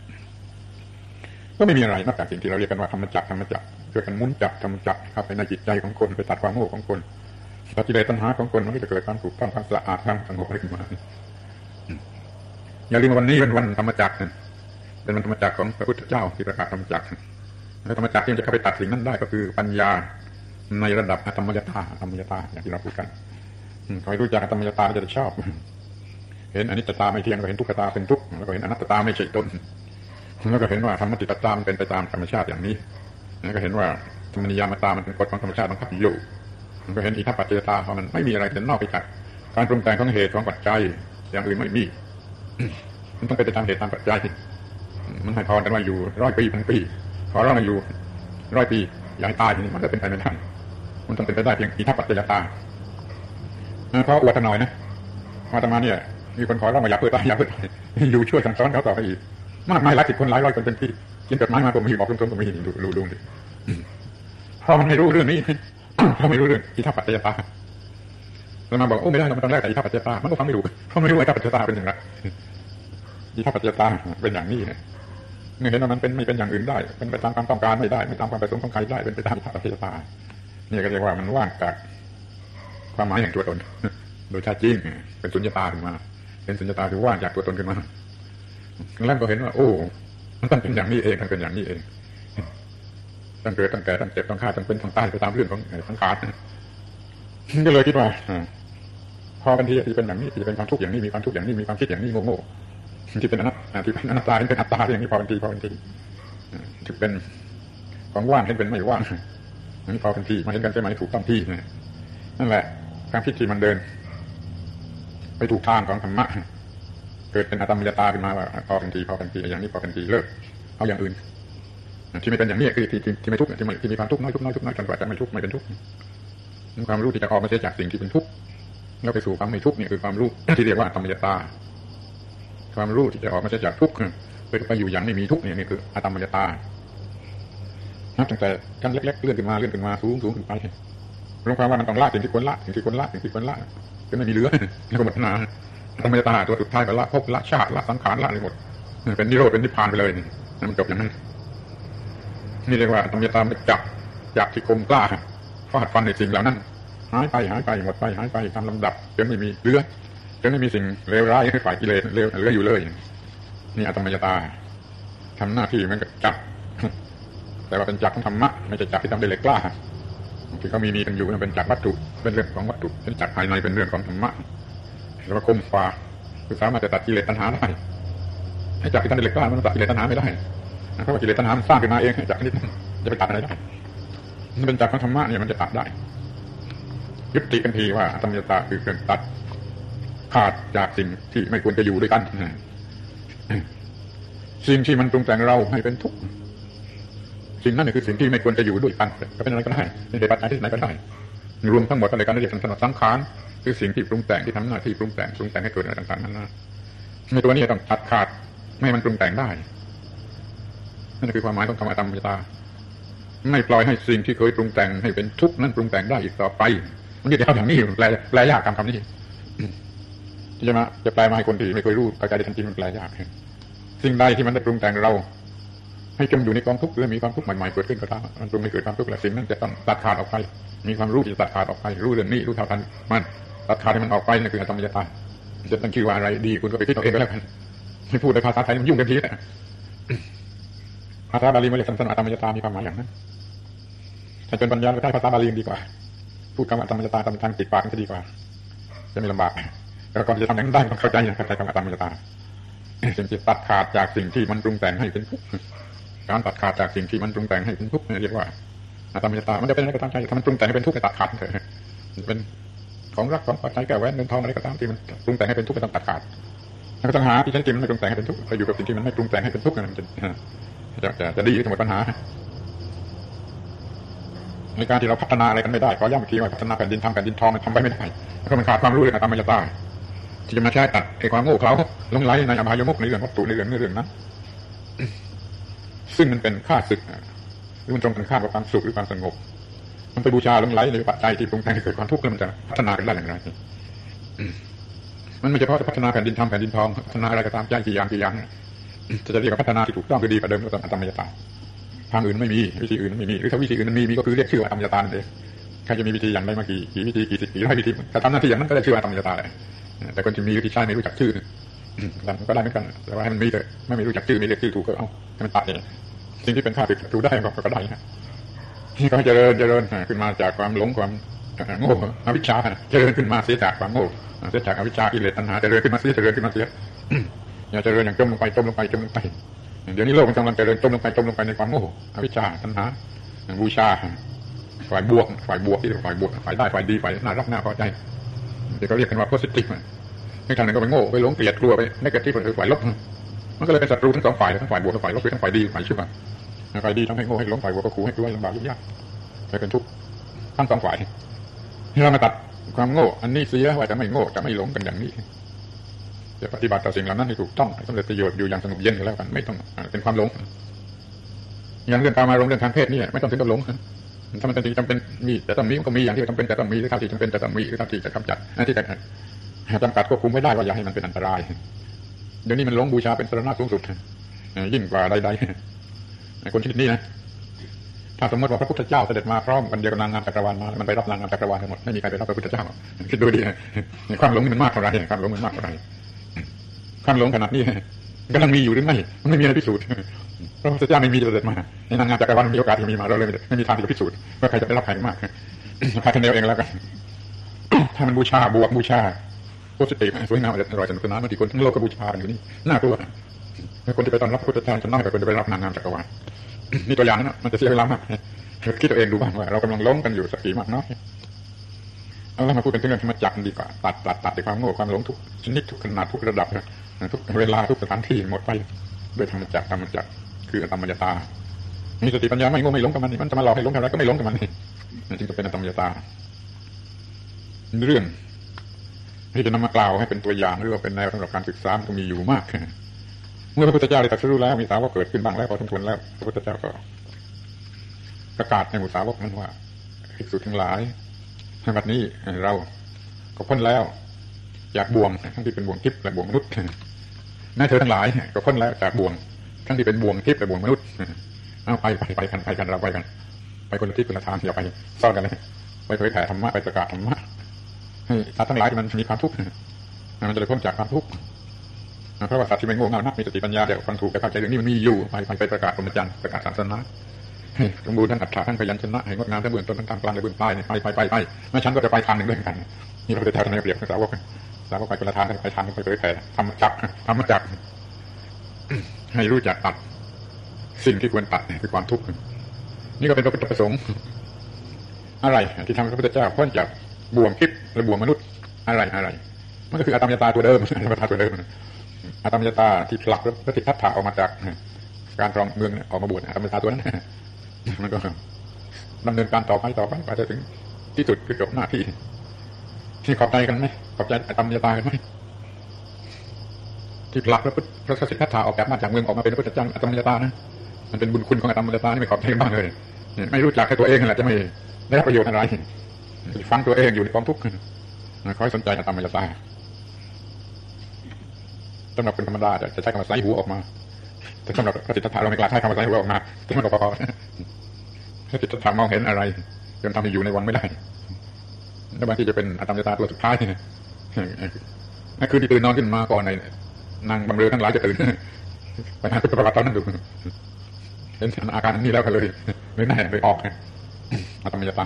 ก็ไม่มีอะไรนอกจากสิ่งที่เราเรียกกันว่าธรรมจักรธรรมจักรช่วยกันมุนจักธรรมจักรเข้าไปในจิตใจของคนไปตัดความโง่ของคนตัดกิเลสตัณหาของคนมันก็จะเกิดความถูกต้องความสะอาดความสงบขึ้นมา อย่าลืมวันนี้เป็นวันธรรมจักรเป็นวันธรรมจักรของพระพุทธเจ้าที่ประกาศธรรมจักรแล้วธรรมจักรที่จะเข้าไปตัดสิ่งนั้นได้ก็คือปัญญาในระดับอธรรมยตาธรรมยตาอย่างที่เราพูดกันใครรู้จักอธรรมยตาจะชอบ เห็นอนิจจตาไม่เที่ยงก็เห็นทุกขตาเป็นทุกข์แล้วก็เห็นอนัตตาไม่ใช่ตนแล้วก็เห็นว่าธรรมติตตามเป็นไปตามธรรมชาติอย่างนี้แล้วก็เห็นว่าธรรมนิยามตามันเป็นกฎของธรรมชาติบังคับอยู่มันก็เห็นอิทัปปัจเจตาเพราะมันไม่มีอะไรเป็นนอกไปจากการปรุงแต่งของเหตุของปัจจัยอย่างอื่นไม่มี มันต้องไปตามเหตุตามปัจจัยมันให้พรกันว่าอยู่ร้อยปีพันปีขอร้องให้อยู่ร้อยปีอย่าให้ตายทีนี้มันก็เป็นไปไม่ได้มันต้องเป็นไปได้เพียงอิทัปปัจจยตาเพราะอวดหน่อยนะมาตมาเนี่ยมีคนขอร้องมาอย่าเปิดตายอย่าเปิดตายอยู่ช่วยสั่งสอนเขาต่อไปอีกมากมายหลายสิบคนหลายร้อยคนเป็นที่กินจดหมายมาผมมีบอกตรงๆผมมีดูดูดูดิเพราะมันไม่รู้เรื่องนี้เพราะไม่รู้เรื่องอิทัปปัจจยตา แล้วมาบอกโอ้ไม่ได้เราตองแรกแต่อิทัปปัจจตามันก็ฟังไม่รู้เพราะไม่รู้ว่าอิทัปปัจจตาเป็นอย่างไรอิทัปปัจจตาเป็นอย่างนี้เนี่ยเห็นว่ามันเป็นไม่เป็นอย่างอื่นได้ เป็นไปตามความต้องการไม่ได้ ไม่ตามความประสงค์ของใครได้ เป็นไปตามอิทัปปัจจตาเนี่ยก็เรียกว่ามันว่างจากความหมายแห่างตัวตน โดยแท้จริงเป็นสุญญตาขึ้นมา เป็นสุญญตาคือว่างจากตัวตนขึ้นมาแล้วก็เห็นว่า โอ้มันต้องเป็นอย่างนี้เองมันเป็นอย่างนี้เองตั้งเกิดตั้งแก่ตั้งเจ็บตั้งฆ่าตั้งเป็นตั้งตายไปตามเรื่องของสังขาร ก็เลยคิดว่าพอกันทีที่เป็นอย่างนี้ที่เป็นความทุกข์อย่างนี้มีความทุกข์อย่างนี้มีความคิดอย่างนี้โง่ๆที่เป็นอนัตตาที่เป็นอนัตตาที่เป็นอัตตาอย่างนี้พอกันทีพอกันทีที่เป็นของว่างเห็นเป็นไม่ว่างนี่พอกันทีมาเห็นกันใช่ไหมถูกต้องที่นั่นแหละความคิดที่มันเดิน ไปถูกทางของธรรมะเกิดเป็นอัตมยตาขึ้นมาว่าพอกันทีพอกันทีอย่างนี้พอกันทีเลิกเอาอย่างอื่นที่ไม่เป็นอย่างนี้คือที่ที่ไม่ทุกข์ที่ที่มีความทุกข์น้อยทุกข์น้อยทุกข์น้อยจนกว่าจะไม่ทุกข์ไม่เป็นทุกข์ ความรู้ที่จะออกมาเสียจากสิ่งที่เป็นทุกข์แล้วไปสู่ความไม่ทุกข์นี่คือความรู้ที่เรียกว่าธรรมยตา ความรู้ที่จะออกมาเสียจากทุกข์ไปไปอยู่อย่างไม่มีทุกข์เนี่ยนี่คืออัตมยตานับตั้งแต่ขั้นเล็กๆเลื่อนขึ้นมาเลื่อนขึ้นมาสูงสูงขึ้นไปรวมความว่ามันต้องละสิ่งที่ควรละสิ่งที่ควรละสิ่งที่ควรละจนไม่มีเหลือแล้วก็หมดนาธรรมยตาตัวสุดท้ายก็ละภพละชาติละสังขารละอะไรหมดเป็นนิโรธเป็นนิพพานไปเลยนี่มันจบอย่างนั้นนี่เรียกว่าธรรมยตาไม่จับจับที่คมกล้า ฟาดฟันในสิ่งเหล่านั้น หายไปหายไปหมดไปหายไปตามลำดับจนไม่มีเหลือจนไม่มีสิ่งเลวร้ายฝ่ายกิเลสเลวเหลืออยู่เลย นี่อธรรมยตาทำหน้าที่มันก็จับ แต่ว่าเป็นจักของธรรมะไม่ใช่จักที่ทำด้วยเหล็กกล้าที่เขามีมีกันอยู่เป็นจักรวัตถุเป็นเรื่องของวัตถุเป็นจักรภายในเป็นเรื่องของธรรมะแล้วก็คมฟ้าคือสามารถจะตัดกิเลสตัณหาได้ให้จักรที่ทำด้วยเหล็กกล้ามันตัดกิเลสตัณหาไม่ได้เพราะว่ากิเลสตัณหามันสร้างขึ้นมาเองจักรนี้จะไปตัดอะไรได้ เป็นจักรของธรรมะเนี่ยมันจะตัดได้ ยุติกันทีว่าธรรมยตาคือเครื่องตัดขาดจากสิ่งที่ไม่ควรจะอยู่ด้วยกันสิ่งที่มันปรุงแต่งเราให้เป็นทุกข์สิ่งนั้นคือสิ่งที่ไม่ควรจะอยู่ด้วยกันก็เป็นอะไรก็ได้เป็นเหตุปัจจัยที่ไหนก็ได้รวมทั้งหมดก็เลยการเรียกสันสังขารคือสิ่งที่ปรุงแต่งที่ทำหน้าที่ปรุงแต่งปรุงแต่งให้เกิดอะไรต่างๆนั้นนะในตัวนี้ต้องตัดขาดไม่มันปรุงแต่งได้นั่นคือความหมายของคำว่าธรรมยตา ไม่ปล่อยให้สิ่งที่เคยปรุงแต่งให้เป็นทุกข์นั้นปรุงแต่งได้อีกต่อไป มันจะเอาอย่างนี้แปลแปลยากคำคำนี้ที่จะมาจะแปลมาให้คนที่ไม่เคยรู้กระจายได้ทันทีมันแปลยากสิ่งใดที่มันได้ปรุงแต่งเรา ให้จมอยู่ในกองทุกข์หรือมีความทุกข์ใหม่ๆเกิดขึ้นก็ตามมันปรุงให้เกิดความทุกข์แล้วสิ่งนั้นจะต้องตัดขาดออกไปมีความรู้ที่จะตัดขาดออกไปรู้เรื่องนี้รู้เท่าทันมันตัดขาดให้มันออกไปนั่นคือธรรมยตาจะตั้งชื่อว่าอะไรดีคุณก็ไปคิดเอาเองก็แล้วกันไม่พูดในภาษาไทยมันยุ่งกันทีแหละภาษาบาลีมันเรียกสันสนาธรรมยตามีความหมายอย่างนั้น ถ้าเป็นปัญญาก็ใช้ภาษาบาลีดีกว่า พูดคำว่าธรรมยตาตามทางติดปากก็ดีกว่า จะไม่ลำบากแต่ก่อนจะทำอย่างนั้นได้ต้องเข้าใจเข้าใจคำว่าธรรมยตาสิ่งที่ตัดขาดจากสิ่งที่มันปรุงแต่งให้เป็นทุกข์การตัดขาดจากสิ่งที่มันปรุงแต่งให้เป็นทุกข์เรียกว่าธรรมยตามันจะเป็นอะไรก็ตามใจถ้ามันปรุงแต่งให้เป็นทุกข์ก็ตัดขาดเถอะเป็นของรักของปัจจัยแก้วแหวนเงินทองอะไรก็ตามที่มันปรุงแต่งให้เป็นทุกข์ก็ต้องตัดขาดแล้วก็ต้องหาที่ใช้จริงมันไม่ปรุงแต่งให้เป็นทุกข์ไปอยู่กับสิ่งที่มันไม่ปรุงแต่งให้เป็นทุกข์มันจะจะจะจะดีจะหมดปัญหา ในการที่เราพัฒนาอะไรกันไม่ได้ขอย้ำอีกทีว่าพัฒนาแผ่นดินทำแผ่นดินทองมันทำไปไม่ได้เพราะมันขาดความรู้เรื่องธรรมยตาที่จะมาใช้ตัดไอ้ความโง่เขาลงไหลในอบายมุกในเรื่องวัตถุในเรื่องในเรื่องนั้นซึ่งมันเป็นค่าศึกหรือมันตรงกันข้ามกับความสุขหรือความสงบ มันไปบูชาลงไหลในปัจจัยที่ปรุงแต่งให้เกิดความทุกข์แล้วมันจะพัฒนากันได้อย่างไรมันไม่เฉพาะจะพัฒนาแผ่นดินทำแผ่นดินทองพัฒนาอะไรก็ตามใจกี่อย่างกี่อย่างจะจะเรียกว่าพัฒนาที่ถูกต้องคือดีกว่าเดิมก็ต้องธรรมยตา ทางอื่นไม่มีวิธีอื่นไม่มีหรือถ้าวิธีอื่นมันมีมีก็คือเรียกชื่อว่าธรรมยตานเองใครจะมีวิธีอย่างไรมากี่กี่วิธีกี่สิบกี่ร้อยวิธีแต่ทำหน้าที่อย่างนั้นก็ได้ชื่อว่าธรรมยตาเลยแต่คนที่มีวิธีใช้ไม่รู้จักชื่อก็ได้เหมือนกันแต่ว่าให้มันมีเลยไม่รู้จักชื่อไม่เรียกชื่อถูกก็เอาให้มันตัดเองสิ่งที่เป็นข้าศึกถูกได้ก็ได้นะนี่ก็เจริญเจริญขึ้นมาจากความหลงความโง่อวิชชาเจริญขึ้นมาเสียจากความโง่เสียจากอวิชชาอิเลสตัณหาเจริญขึ้นมาเสียเจริญขึ้นมาเสียอย่าเจริญอย่างจมลงไปจมลงไปจมลงไป เดี๋ยวนี้โลกมันกำลังเจริญจมลงไปจมลงไปในความโง่อวิชชาตัณหาบูชา ฝ่ายบวก ฝ่ายบวกที่ฝ่ายบวกฝ่ายได้ฝ่ายดีฝ่ายน่ารักน่าพอใจเดี๋ยวก็เรียกกันว่า positive ไม่ทางหนึ่งก็ไปโง่ไปหลงเกลียดกลัวไปไม่กระที่คนอื่นฝ่ายลบมันก็เลยเป็นศัตรูทั้งสองฝ่ายทั้งฝ่ายบวกทั้งฝ่ายลบทั้งฝ่ายดีฝ่ายชั่วฝ่ายดีทำให้โง่ให้หลงฝ่ายบวกก็ขู่ให้กลัวลำบากยุ่งยากไปเป็นทุกข์ทั้งสองฝ่ายที่เรามาตัดความโง่ อันนี้เสียว่าจะไม่โง่จะไม่หลงกันอย่างนี้ จะปฏิบัติต่อสิ่งเหล่านั้นให้ถูกต้องสำเร็จประโยชน์อยู่อย่างสงบเย็นกันแล้วกัน ไม่ต้องเป็นความหลงอย่างเรื่องการมาลงเรื่องทางเพศนี่ไม่ต้องถึงกับหลงถ้ามันเป็นจริงจำเป็นมีแต่ต้องมีมันก็มีอย่างที่จำเป็นแต่ต้องมีหรือท่าที่จำเป็นแต่ต้องมีหรือท่าที่จะกำจัดที่จะจำกัดควบคุมไม่ได้ว่าอย่าให้มันเป็นอันตรายเดี๋ยวนี้มันหลงบูชาเป็นสรณะสูงสุดยิ่งกว่าใดๆคนชนิดนี้นะถ้าสมมติว่าพระพุทธเจ้าเสด็จมาพร้อมกันเดียวกับนางงามจักรวาลมามันไปรับนางงามจักรวาลทั้งหมดไม่มีใครไปรับพระพุทธเจ้าคิดดูดิความหลงมันมากเท่าไรความหลงมันมากเท่าไร ความหลงขนาดนี้กำลังมีอยู่หรือไม่มันไม่มีอะไรพิสูจน์พระพุทธเจ้าไม่มีเสด็จมาในนางงามจักรวาลมีโอกาสที่มีมาเราเลยไม่มีทางที่จะพิสูจน์ว่าใครจะไปรับใครมากพาคะแนนเองแล้วกันถ้ามันบูชาบวกบูชาโพสิทีฟสวยงามอร่อยสนุกสนานบางทีคนทั้งโลกก็บูชาอยู่นี่น่ากลัวคนที่ไปตอนรับพุทธเจ้าจะน้อยกว่าคนที่ไปรับนางงามจักรวาลนี่ตัวอย่างนั้นมันจะเสียเวลามากคิดตัวเองดูบ้างว่าเรากำลังล้มกันอยู่สักกี่มากน้อยเอาละมาพูดกันถึงเรื่องธรรมจักรดีกว่าตัดตัดตัดในความโง่ความหลงทุกชนิดทุกขนาดทุกระดับ ทุกเวลาทุกสถานที่หมดไปด้วยธรรมจักรธรรมจักรคือธรรมยตา มีสติปัญญาไม่โง่ไม่หลงกับมันนี่มันจะมาหลอกให้หลงกับอะไรก็ไม่หลงกับมันนี่จึงจะเป็นธรรมยตา เรื่องที่จะนำมากล่าวให้เป็นตัวอย่างหรือว่าเป็นแนวสำหรับการศึกษามันก็มีอยู่มาก เมื่อพระพุทธเจ้าได้ตรัสรู้แล้วมีสาวกเกิดขึ้นบ้างแล้วพอสมควรแล้วพระพุทธเจ้าก็ ประกาศในหมู่สาวกนั้นว่าภิกษุทั้งหลายในวันนี้เราก็พ้นแล้ว จากบ่วงทั้งที่เป็นบ่วงทิพย์และบ่วงมนุษย์ แม่เธอทั้งหลายก็พ้นแล้วจากบ่วง ทั้งที่เป็นบ่วงทิพย์และบ่วงมนุษย์เอาไปไปไปกันไปกันเราไปกัน ไปคนละทิศคนละทางอย่าไปซ่อนกันเลยไปเผยแผ่ธรรมะไปประกาศธรรมะให้สัตว์ทั้งหลายที่มันมีความทุกข์มันจะได้พ้นจากความทุกข์เพราะว่าสัตว์ที่ไม่โง่เง่านักมีสติปัญญาเดี๋ยวฟังถูกแต่เข้าใจเรื่องนี้มันมีอยู่ไปไปประกาศธรรมจันทร์ประกาศศาสนาให้สมบูรณ์ทั้งอัตถาทั้งพยัญชนะให้งดงามทั้งเบื้องต้นทั้งกลางกลางและเบื้องปลายไปไปไปไปแม่ฉันก็จะไปทางหนึ่งด้วยกันนี่เราจะแทนในเปรียบสาวก สาวกไปคนละทางไปทางไปเผยแผ่ทำจักทำจักให้รู้จักตัด สิ่งที่ควรตัดคือความทุกข์นี่ก็เป็นพระพุทธประสงค์อะไร ที่ทำให้พระพุทธเจ้าพ้นจากบ่วงคิดและบ่วงมนุษย์อะไรอะไรมันก็คืออาตมยตาตัวเดิมอาตมยตาตัวเดิมอาตมยตาที่ผลักพระติทัตถะออกมาจาก การครองเมืองออกมาบวชอาตมยตาตัวนั้นมันก็ดำเนินการต่อไปต่อไปไปจนถึงที่สุดคือจบหน้าที่ ที่ขอบใจกันไหมขอบใจอาตมยตากันไหมที่ผลักพระพระสิทธัตถะออกจากมาจากเมืองออกมาเป็นพระพุทธเจ้าอาตมยตานะมันเป็นบุญคุณของอาตมยตานี่ไม่ขอบใจบ้างเลยไม่รู้จักแค่ตัวเองแหละจะไม่ได้ประโยชน์อะไรฟังตัวเองอยู่ในกองทุกข์คอยสนใจอาตมยตาสำหรับเป็นธรรมดาจะใช้คำว่าไซหัวออกมาแต่สำหรับพระจิตถาเราไม่กล้าใช้คำว่าไซหัวออกมาแต่มันก็พอพระจิตถามองเห็นอะไรจนทำให้อยู่ในวังไม่ได้ แล้วบางทีจะเป็นอาตมยตาตัวสุดท้ายนั่นคือที่ตื่นนอนขึ้นมาก่อนในนางบางเรือทั้งหลายจะตื่นไปหาพุทธประวัติตอนนั้นดูเห็นอาการนี้แล้วกันเลยเลยแน่เลยออกอาตมยตา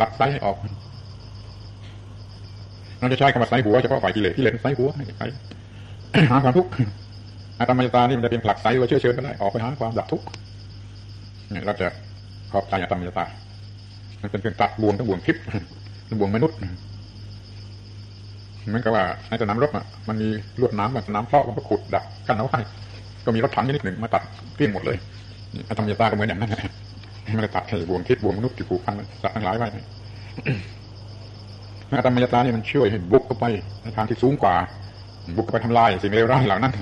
ตัดไซออกเราจะใช้คำว่าไซหัวเฉพาะฝ่ายกิเลสกิเลสไซหัวให้ไปหาความทุกข์อาตมยตานี่มันจะเป็นผลักไซว่าเชื่อเชิญก็ได้ออกไปหาความดับทุกข์เราจะขอบใจอาตมยตา มันเป็นเพียงตัดบ่วงทั้งบ่วงทิพย์บ่วงมนุษย์เหมือนกับว่าในสนามรบอะมันมีลวดน้ำแบบน้ำเพาะมันก็ขุดดักกันเอาไว้ก็มีรถถังนิดหนึ่งมาตัดเกลี้ยงหมดเลยอาตมยตาก็เหมือนอย่างนั้นแหละมันตัดให้บ่วงทิพย์บ่วงมนุษย์ที่ผูกพันสัตว์ทั้งหลายไว้อาตมยตาเนี่ยมันช่วยให้บุกเข้าไปในทางที่สูงกว่า บุกเข้าไปทำลายสิ่งเลวร้ายเหล่านั้น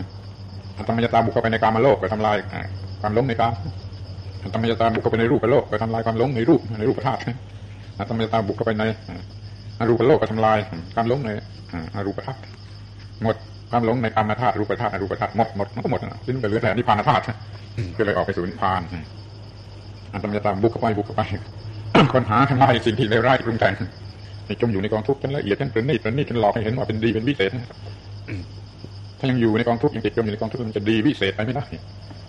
อาตมยตาบุกเข้าไปในกามโลกไปทำลายความหลงในกาม อาตมยตาบุกเข้าไปในรูปโลกไปทำลายความหลงในรูปในรูปธาตุอาตมยตาบุกเข้าไปในอรูปโลกไปทำลายความหลงในอรูปธาตุหมดความหลงในกามธาตุรูปธาตุอรูปธาตุหมดหมดมันก็หมดสิ้นไปเหลือแต่นิพพานธาตุก็เลยออกไปสู่นิพพานอาตมยตาบุกเข้าไปบุกเข้าไปค้นหาทำลายสิ่งที่เลวร้ายปรุงแต่งจมอยู่ในกองทุกข์จนละเอียดจนประณีตประณีตจนหลอกให้เห็นว่าเป็นดีเป็นวิเศษถ้ายังอยู่ในกองทุกข์ยังติดจมอยู่ในกองทุกข์มันจะดีวิเศษไปไม่ได้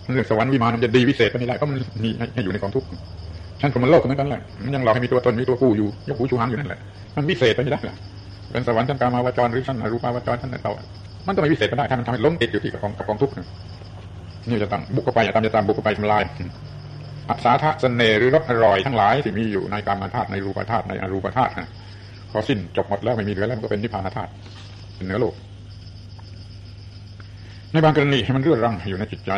เรื่องสวรรค์วิมานมันจะดีวิเศษไปไม่ได้เพราะมันมีให้อยู่ในกองทุกข์ท่านพรมโลกเหมือนกันแหละมันยังหลอกให้มีตัวตนมีตัวผู้อยู่ยกหูชูหางอยู่นั่นแหละมันวิเศษไปไม่ได้เป็นสวรรค์ชั้นกามาวจรหรือชั้นรูปาวจรชั้นเรามันต้องไม่วิเศษก็ได้ถ้ามันทำให้ล้มติดอยู่ที่กับกองกับกองทุกข์นี่จะต้งบุกเข้าไปอย่าตามจะตามบุกเข้าไปทำลายอัศาธาเสน่ห์หรือรสอร่อยทั้งหลายที่มีอยู่ในกามธาตุในรูปธาตุในอรูปธาตุพอสิ้นจบหมดแล้วไม่มีเหลือแล้วมันก็เป็นนิพพานธาตุเป็นเนื้อโลกในบางกรณีมันเรื่อรังอยู่ในจิตใจ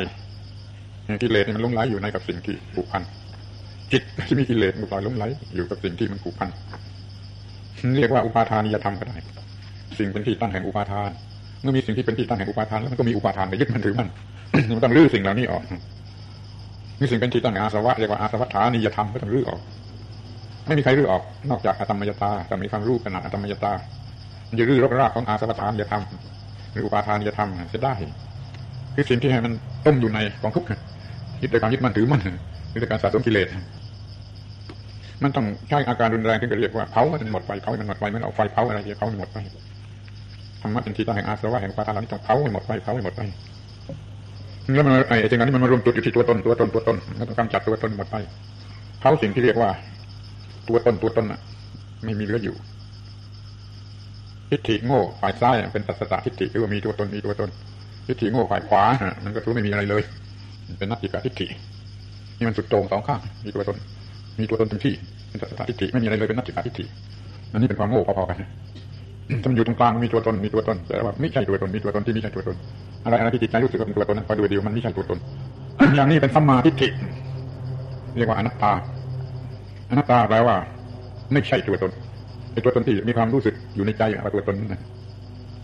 กิเลสมันลงไหลอยู่ในกับสิ่งที่ผูกพันจิตที่มีกิเลสมันปล่อยลงไหลอยู่กับสิ่งที่มันผูกพันเรียกว่าอุปาทานิยธรรมก็ได้ สิ่งเป็นที่ตั้งแห่งอุปาทาน เมื่อมีสิ่งที่เป็นที่ตั้งแห่งอุปาทานแล้วมันก็มีอุปาทานไปยึดมันถือมันมันต้องรื้อสิ่งเหล่านี้ออกมีสิ่งเป็นที่ตั้งอาสวะเรียกว่าอาสวัฏฐานิยธรรมก็ต้องรื้อออก ไม่มีใครรื้อออก นอกจากอาตมยตาแต่มีความรู้ขนาดอาตมยตามันจะรื้อรกรากของอาสวัฏฐานิยธรรมหรืออุปาทานิยธรรมจะได้คือสิ่งที่ให้มันต้มอยู่ในกองทุกข์ ยึดโดยการยึดมั่นถือมั่นยึดโดยการสะสมกิเลสมันต้องใช้อาการรุนแรงที่เรียกว่าเผามันหมดไฟเผาให้มันหมดไฟมันเอาไฟเผาอะไรเผามันหมดไฟธรรมะเป็นที่ตั้งแห่งอาสวะแห่งปาทานนี้ต้องเผาให้หมดไฟเผาให้หมดไฟแล้วมันไอ้สิ่งนี้มันมารวมตัวอยู่ที่ตัวตนตัวตนตัวตนแล้วต้องกำจัดตัวตนหมดไปเผาสิ่งที่เรียกว่า ตัวตนตัวตนอะไม่มีเหลืออยู่ทิฏฐิโง่ฝ่ายซ้ายเป็นตัสสะทิฏฐิหรือว่ามีตัวตนมีตัวตนทิฏฐิโง่ฝ่ายขวามันก็รู้ไม่มีอะไรเลย เป็นนัตติกาทิฏฐินี่มันสุดโต่งสองข้างมีตัวตน มีตัวตนเต็มที่เป็นตัสสะทิฏฐิไม่มีอะไรเลยเป็นนัตติกาทิฏฐิอันนี้เป็นความโง่พอๆกันถ้ามันอยู่ตรงกลางมีตัวตนมีตัวตนแต่ว่าไม่ใช่ตัวตนมีตัวตนที่ไม่ใช่ตัวตนอะไรอะไรที่จิตใจรู้สึกว่าเป็นตัวตนนั้นพอดูเดียวมันไม่ใช่ตัวตนอย่างนี้เป็นสัมมาทิฏฐิเรียกว่าอนัตตาอนัตตาแปลว่า ไม่ใช่ตัวตนไอ้ตัวตนที่มีความรู้สึกอยู่ในใจว่าตัวตนนั้น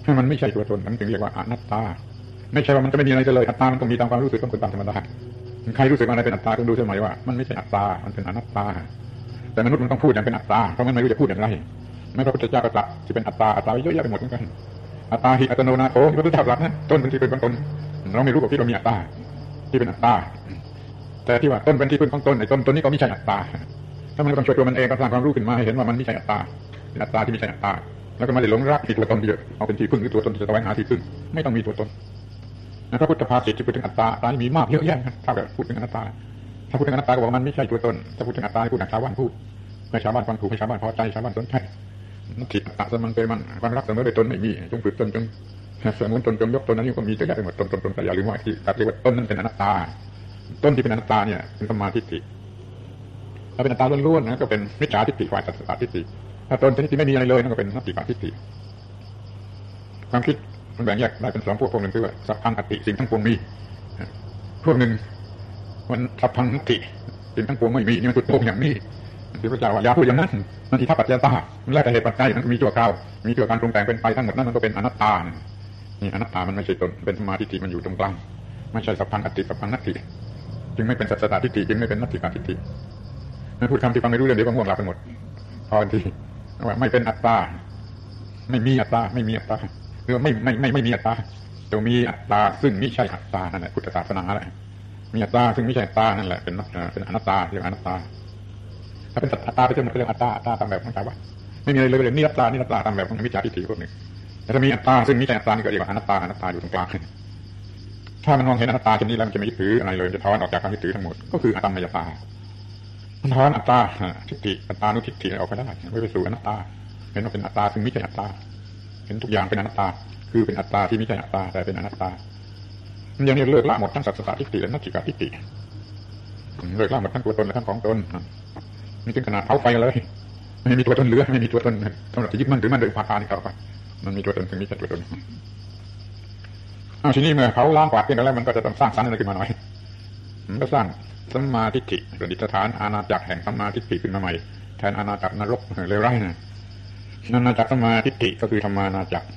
ถ้มันไม่ใช่ตัวตนนั้นจึงเรียกว่าอนัตตา ไม่ใช่ว่ามันจะไม่มีอะไรเลยอัตตา มันต้องมีตามความรู้สึกต้องเป็นตามธรรมดาใครรู้สึกว่าอะไรเป็นอัตตาต้องดูใช่ไหมว่ามันไม่ใช่อัตตา มันเป็นอนัตตา แต่มนุษย์มันต้องพูดอย่างเป็นอัตตา เพราะงั้นไม่รู้จะพูดอย่างไรไม่พระพุทธเจ้าก็ตรัสที่เป็นอัตตา อัตตาเยอะแยะไปหมดเหมือนกัน อัตตาหิอัตโนนาโถพระพุทธเจ้าตรัสนะ ต้นเป็นที่เป็นของตน เราไม่รู้กับที่เรามีอัตตา ที่เป็นอัตตา แต่ที่ว่าต้นเป็นที่พึ่งของตนไอ้ต้นต้นนี้ก็ไม่ใช่อัตตา ถ้ามันต้องช่วยตัวมันเองก็สร้างความรู้ขึ้นมาให้เห็นว่ามันไม่ใช่อัตตาเป็นอัตตาที่ไม่ใช่อัตตา แล้วก็ม่ได้หลงรักมีตัวตนเยอะเอาเป็นที่พึ่งหรือตัวตนที่จะแสวงหาที่พึ่งไม่ต้องมีตัวตน พระพุทธภาษิตที่พูดถึงอัตตาตามีมากเยอะแยะถ้าแบบพูดถึงอนัตตาถ้าพูดถึงอนัตตาก็บอกมันไม่ใช่ตัวตนถ้าพูดถึงอัตตาพูดถึงชาวบ้านพูดให้ชาวบ้านฟังถูกให้ชาวบ้านพอใจชาวบ้านสนใจนัตถิอัตสมันเป็นมันความรักเสมอโดยตนไม่มีจงฝึกตนจงเสมอตนจงยกตนนั้นนี่ก็มีเยอะแยะไปหมดตนตนตนแต่อย่าลืมว่าที่ตัดเรียกว่าต้นนั้นเป็นอนัตตา ต้นที่เป็นอนัตตาเนี่ยเป็นสมาธิิถ้าเป็นอัตตาล้วนๆนะก็เป็นมิจฉาทิฏฐิฝ่ายสัตตทิฏฐิถ้าต้นที่ไม่มีอะไรเลยนั่นก็เป็นนัตติปาทิฏฐิความคิด มันแบ่งแยกได้เป็นสองพวกพวกหนึ่งคือว่าสัพพังอติสิ่งทั้งปวงมีพวกหนึ่งมันสัพพังนัตติสิ่งทั้งปวงไม่มีนี่มันสุดโต่งอย่างนี้ที่พระเจ้าว่าอย่าพูดอย่างนั้นมันอิทัปปัจจยตามันแล้วแต่เหตุปัจจัยมันมีตัวคราวมีตัวการปรุงแต่งเป็นไปทั้งหมดนั้นมันก็เป็นอนัตตานี่อนัตตามันไม่ใช่ตนเป็นสมาธิมันอยู่ตรงกลางไม่ใช่สัพพังอติสัพพังนัตติจึงไม่เป็นสัจตทิฏฐิจึงไม่เป็นนัตติกาทิฏฐิไม่พูดคำที่ฟังไม่รู้เรื่องเดี๋ยวก็ง่วงหลับไปหมดพอทีว่าไม่เป็นอัตตาไม่มีอัตตาไม่มีอัตตา หรือไม่ไม่ไม่ไม่มีอัตตาจะมีอัตตาซึ่งไม่ใช่อัตตานั่นแหละพุทธศาสนาแหละมีอัตตาซึ่งไม่ใช่อัตตานั่นแหละเป็นเป็นอนัตตาเรียกอนัตตา ถ้าเป็นอัตตาไปจนหมดเรียกอัตตาอัตตาตามแบบของชาวบ้านไม่มีอะไรเลยเรียนี่อัตตานี่อัตตาตามแบบของวิจารทิฏฐิพวกหนึ่งแต่ถ้ามีอัตตาซึ่งไม่ใช่อัตตานี่ก็เรียกว่าอนัตตาอนัตตาอยู่ตรงกลางถ้ามันมองเห็นอนัตตาเช่นนี้แล้วมันจะไม่ยึดถืออะไรเลยจะถอนออกจากความยึดถือทั้งหมดก็คืออตมมยตามันถอนอัตตาทิฏฐิอัตตานุทิฏฐิออกไปได้ไม่ไปสู่อนัตตาเห็นว่าเป็นอัตตาซึ่งไม่ใช่อัตตา เห็นทุกอย่างเป็นอนัตตา คือเป็นอัตตาที่ไม่ใช่อัตตาแต่เป็นอนัตตามันยังนี้เลิกละหมดทั้งสัตตทิฏฐิและนัตถิกาทิฏฐิเลิกละหมดทั้งตัวตนและทั้งของตนนี่ถึงขนาดเผาไฟเลย ไม่มีตัวตนเหลือไม่มีตัวตนสำหรับจะยึดมั่นถือมั่นโดยภาคานี่เขาไปมันมีตัวตนถึงม่ใช่ตัวตนเอาทีนี้เมื่อเขาล้างกวาดขึ้นแล้วมันก็จะต้องสร้างสรรค์อะไรขึ้นมาหน่อยมันก็สร้างสัมมาทิฏฐิประดิษฐานอาณาจักรแห่งสัมมาทิฏฐิขึ้นมาใหม่แทนอาณาจักรนรกเลวร้ายนะ อาณาจักรมมาทิฏฐิก็คือธรรมานาจักร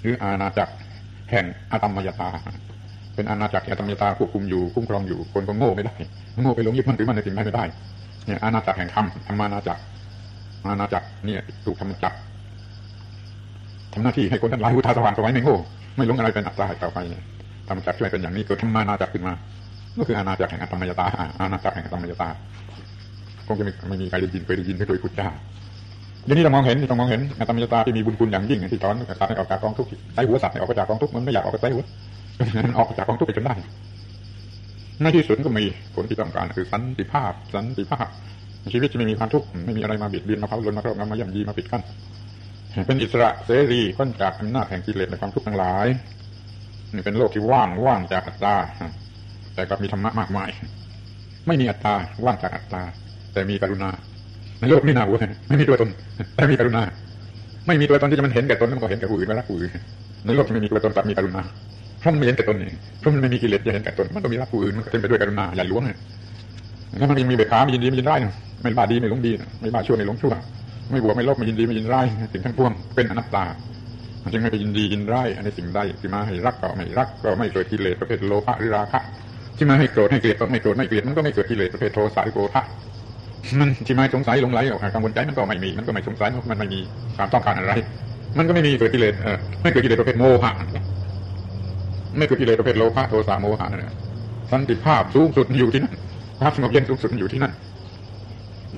หรืออาณาจักรแห่งอาตมยตา เป็นอาณาจักรที่อาตมยตาควบคุมอยู่คุ้มครองอยู่คนก็โง่ไม่ได้โง่ไปหลงยึดมั่นถือมั่นในสิ่งนั้นไม่ได้เนี่ยอาณาจักรแห่งธรรมธรรมานาจักรอาณาจักรเนี่ยถูกธรรมจักรทำหน้าที่ให้คนทั้งหลายหูตาสว่างสวัยไม่โง่ไม่หลงอะไรเป็นอัตตาต่อไปธรรมจักรช่วยเป็นอย่างนี้เกิดธรรมานาจักรขึ้นมา ก็คืออาณาจักรแห่งธรรมยตาอาณาจักรแห่งธรรมยตาคงจะไม่มีใครได้ยินเคยได้ยินเคยโดยพุทธเจ้า เดี๋ยวนี้เรามองเห็นเรามองเห็นธรรมยตาที่มีบุญคุณอย่างยิ่งที่สอนสัตว์ให้ออกจากกองทุกข์ใส่หัวสัตว์ให้ออกจากกองทุกข์มันไม่อยากออกไปใส่หัวมันออกจากกองทุกข์ไปจนได้ในที่สุดก็มีผลที่ต้องการคือสันติภาพ สันติภาพชีวิตจะไม่มีความทุกข์ไม่มีอะไรมาบิดเบียนมาเผาลนมาครอบงำมาย่ำยีมาปิดกั้นเป็นอิสระเสรีพ้นจากอำนาจแห่งกิเลสและความทุกข์ทั้งหลายนี่เป็นโลกที่ว่างว่างจากอัตตาแต่ก็มีธรรมะมากมาย ไม่มีอัตตาว่างจากอัตตาแต่มีกรุณา ในโลกนี้หนาวไม่มีตัวตนแต่มีกรุณา ไม่มีตัวตนที่จะมันเห็นแก่ตนแล้วมันก็เห็นแก่ผู้อื่นไม่รักผู้อื่นในโลกไม่มีตัวตนแต่มีกรุณาเพราะมันไม่เห็นแต่ตนเองเพราะมันไม่มีกิเลสจะเห็นแต่ตนมันก็มีรักผู้อื่นมันก็เต็มไปด้วยกรุณาใหญ่หลวงไงถ้ามันยังมีเบิกขาไม่ยินดีไม่ยินร้ายไม่บาดีไม่หลงดี ไม่บาชั่วไม่หลงชั่ว ไม่บวกไม่ลบไม่ยินดีไม่ยินร้ายสิ่งทั้งปวงเป็นอนัตตาจึงไม่ไปยินดียินร้ายในสิ่งใดที่มาให้รักก็ไม่รักก็ไม่เกิดกิเลสประเภทโลภะหรือราคะที่มาให้โกรธให้เกลียดก็ไม่โกรธไม่เกลียดมันก็ไม่เกิดกิเลสประเภทโทสะหรือโกรธ มันที่ไมาสงสัยหลงไหลออกกังวลใจมันก็ไม่มี มันก็ไม่สงสัยมันไม่มีความต้องการอะไร มันก็ไม่มีเกิดกิเลสเออไม่เกิดกิเลสประเภทโมหะไม่เกิดกิเลสประเภทโลภะโทสะโมหะนั่นแหละสันติภาพสูงสุดอยู่ที่นั่นความสงบเย็นสูงสุดอยู่ที่นั่น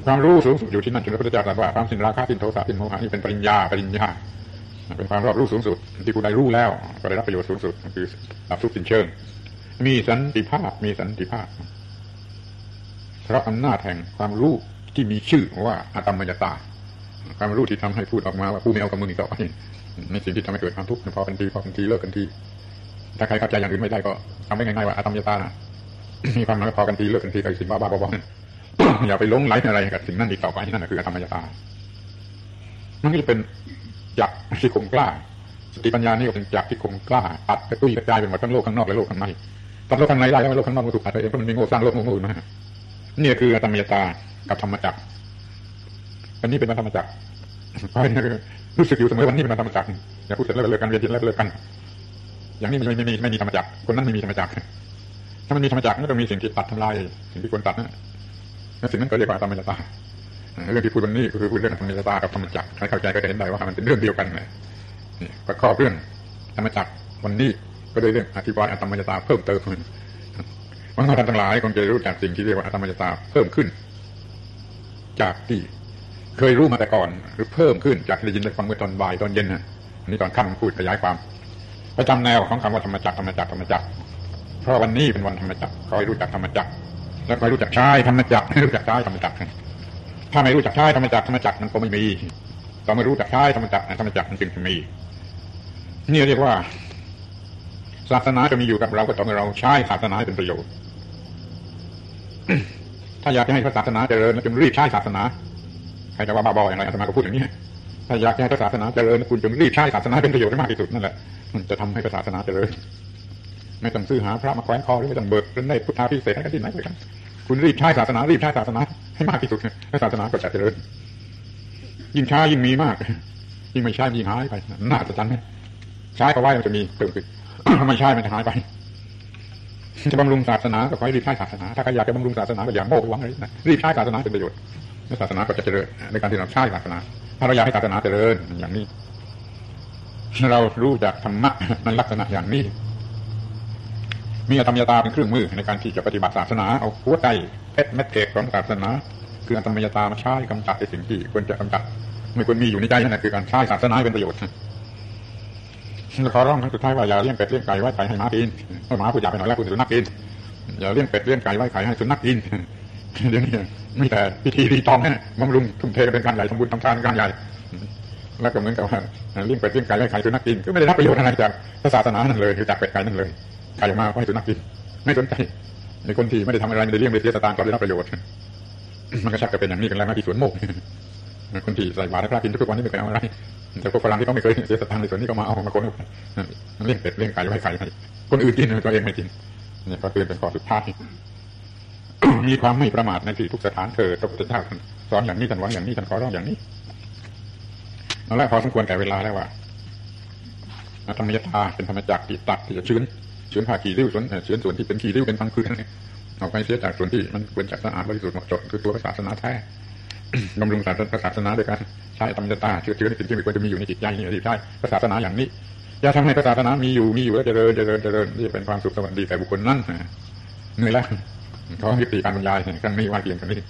ความรู้สูงสุดอยู่ที่นั่นจึงพระพุทธเจ้าตรัสว่าความสิ้นราคะสิ้นโทสะสิ้นโมหะนี่เป็นปริญญาปริญญาเป็นความรอบรู้สูงสุด ที่ผู้ใดรู้แล้ว ก็ได้รับประโยชน์สูงสุด คือดับทุกข์สิ้นเชิง มีสันติภาพมีสันติภาพ เพราะอำนาจแห่งความรู้ที่มีชื่อว่าอาตมมยตา ความรู้ที่ทำให้พูดออกมาว่าผู้ไม่เอากับมึงอีกต่อไปในสิ่งที่ทำให้เกิดความทุกข์พอกันทีพอกันทีเลิกกันทีถ้าใครเข้าใจอย่างอื่นไม่ได้ก็ทำได้ง่ายๆว่าอาตมยตานะมีความหมายพอกันทีเลิกกันทีกับสิ่งบ้าๆบอๆอย่าไปลงไหลอะไรกับสิ่งนั้นอีกต่อไปนั่นคืออาตมยตามันก็จะเป็นจักรที่คมกล้า สติปัญญานี่ก็เป็นจักรที่คมกล้าตัดกระตุ้ยกระจายไปหมดทั้งโลกข้างนอกและโลกข้างในตัดโลกข้างในได้แล้วโลกข้างนอกมันถูกตัดไปเองเพราะมันมีโง่สร้างโลกโง่อื่นมา นี่คืออาตมยตากับธรรมจักรอันนี้เป็นธรรมจักรรู้สึกอยู่เสมอวันนี้เป็นธรรมจักรอย่าพูดเสร็จแล้วเลิกกันเรียนเสร็จแล้วเลิกกัน อย่างนี้ไม่ไม่มีไม่มีธรรมจักรคนนั้นไม่มีธรรมจักรถ้ามันมีธรรมจักรมันต้องมีสิ่งที่ตัดทำลายสิ่งที่ควรตัดนั่นสิ่งนั้นก็เรียกว่าธรรมยตาเรื่องที่พูดวันนี้คือพูดเรื่องธรรมยตากับธรรมจักรใครเข้าใจก็จะเห็นได้ว่ามันเป็นเรื่องเดียวกันเลยประกอบเรื่องธรรมจักรวันนี้ก็ได้เรื่องอธิบายธรรมยตาเพิ่มเติม วันท่านทั้งหลายคงจะรู้จักสิ่งที่เรียกว่าธรรมยตาเพิ่มขึ้น จากที่เคยรู้มาแต่ก่อน หรือเพิ่มขึ้นจากที่ได้ยินได้ฟังเมื่อตอนบ่ายตอนเย็นนะอันนี้ตอนค่ำพูดขยายความประจำแนวของคำว่าธรรมจักรธรรมจักรธรรมจักรเพราะวันนี้เป็นวันธรรมจักรคอยรู้จักธรรมจักรแล้วคอยรู้จักใช้ธรรมจักรรู้จักใช้ธรรมจักรถ้าไม่รู้จักใช้ธรรมจักรธรรมจักรมันก็ไม่มีต้องไม่รู้จักใช้ธรรมจักรธรรมจักรมันจึงจะมีนี่เรียกว่าศาสนาจะมีอยู่กับเราก็ต้องเราใช้ศาสนาให้เป็นประโยชน์ ถ้าอยากจะให้พระศาสนาเจริญจึงรีบใช้ศาสนาใครจะว่าบ้าบออย่างไรอาตมาก็พูดอย่างนี้ถ้าอยากให้พระศาสนาเจริญคุณจงรีบใช้ศาสนาเป็นประโยชน์มากที่สุดนั่นแหละมันจะทำให้พระศาสนาเจริญไม่ต้องซื้อหาพระมาแขวนคอหรือไม่ต้องเบิกเป็นได้พุทธาพิเศษให้กันที่ไหนไปกันคุณรีบใช้ศาสนารีบใช้ศาสนาให้มากที่สุดแล้ศาสนาก็จะเจริญ ยิ่งช้ายิ่งมีมาก ยิ่งไม่ใช่ยิ่งหายไปน่าจะจันไหมใช้ก็ไว้มันจะมีเพิ่มขึ้นไม่ใช่มันจะหายไป จะบำรุงศาสนาก็ขอให้รีบใช้ศาสนา ถ้าใครอยากจะบำรุงศาสนาก็อย่าโง่ไปหวังเลยนะรีบใช้ศาสนาเป็นประโยชน์แล้วศาสนาก็จะเจริญในการที่เราใช้ศาสนา ถ้าเราอยากให้ศาสนาเจริญอย่างนี้ เรารู้จักธรรมะในลักษณะอย่างนี้ มีธรรมยตาเป็นเครื่องมือในการที่จะปฏิบัติศาสนาเอาหัวใจเพชรเม็ดเอกของศาสนา คือธรรมยตามาใช้กำจัดในสิ่งที่ควรจะกำจัดไม่ควรมีอยู่ในใจนั่นแหละคือการใช้ศาสนาเป็นประโยชน์ ขอร้องครั้งสุดท้ายว่าอย่าเลี้ยงเป็ดเลี้ยงไก่ไว้ไข่ให้หมากินหมาพูดหยาไปหน่อยแล้วคุณสุนัขกินอย่าเลี้ยงเป็ดเลี้ยงไก่ไว้ไข่ให้สุนัขกินเดี๋ยวนี้มีแต่พิธีรีตองนี่บำรุงทุ่มเทเป็นการใหญ่ทำบุญทำทานการใหญ่แล้วก็เหมือนกับว่าเลี้ยงเป็ดเลี้ยงไก่ไว้ไข่สุนัขกินก็ไม่ได้รับประโยชน์อะไรจากศาสนานั่นเลยคือจากเป็ดไก่นั่นเลยไก่มาให้สุนัขกินไม่สนใจในคนที่ไม่ได้ทำอะไรไม่ได้เลี้ยงไม่เสียสตางค์ก็ได้รับประโยชน์มันก็ชักจะเป็นอย่างนี้กันแล้วนะที่สวนโมก คนที่ใส่บาตรพระกินทุกวันนี้ไม่เคยเอาอะไร แต่พวกฝรั่งที่เขาไม่เคยเสียสตางค์ในส่วนนี้ก็มาเอามาคนเลี้ยงเป็ดเลี้ยงไก่ไว้ไข่ให้คนอื่นกินตัวเองไม่กินนี่ก็เตือนเป็นข้อสุดท้ายมีความไม่ประมาทในที่ทุกสถานเถิดพระพุทธเจ้าสอนอย่างนี้ท่านหวังอย่างนี้ท่านขอร้องอย่างนี้เอาละพอสมควรแต่เวลาแล้วว่าธรรมยตาเป็นธรรมจักรที่ตัดที่จะชื้นชื้นผ่าขีริ้วส่วนชื้นส่วนที่เป็นขีริ้วเป็นฟังคืนออกไปเสียจากส่วนที่มันควรจะสะอาดบริสุทธิ์หมดจดคือตัวศาสนาแท้ บำรุงศาสนาศาสนาด้วยการใช้ธรรมยตาเชื้อเชื้อในสิ่งที่ไม่ควรจะมีอยู่ในจิตใจนี่ใช่ศาสนาอย่างนี้อย่าทำให้ศาสนามีอยู่มีอยู่แล้วเจริญเจริญเจริญนี่เป็นความสุขสวัสดีแต่บุคคลนั้นเหนื่อยแล้วขอให้ตีการบรรยายครั้งนี้ว่าเพียงเท่านี้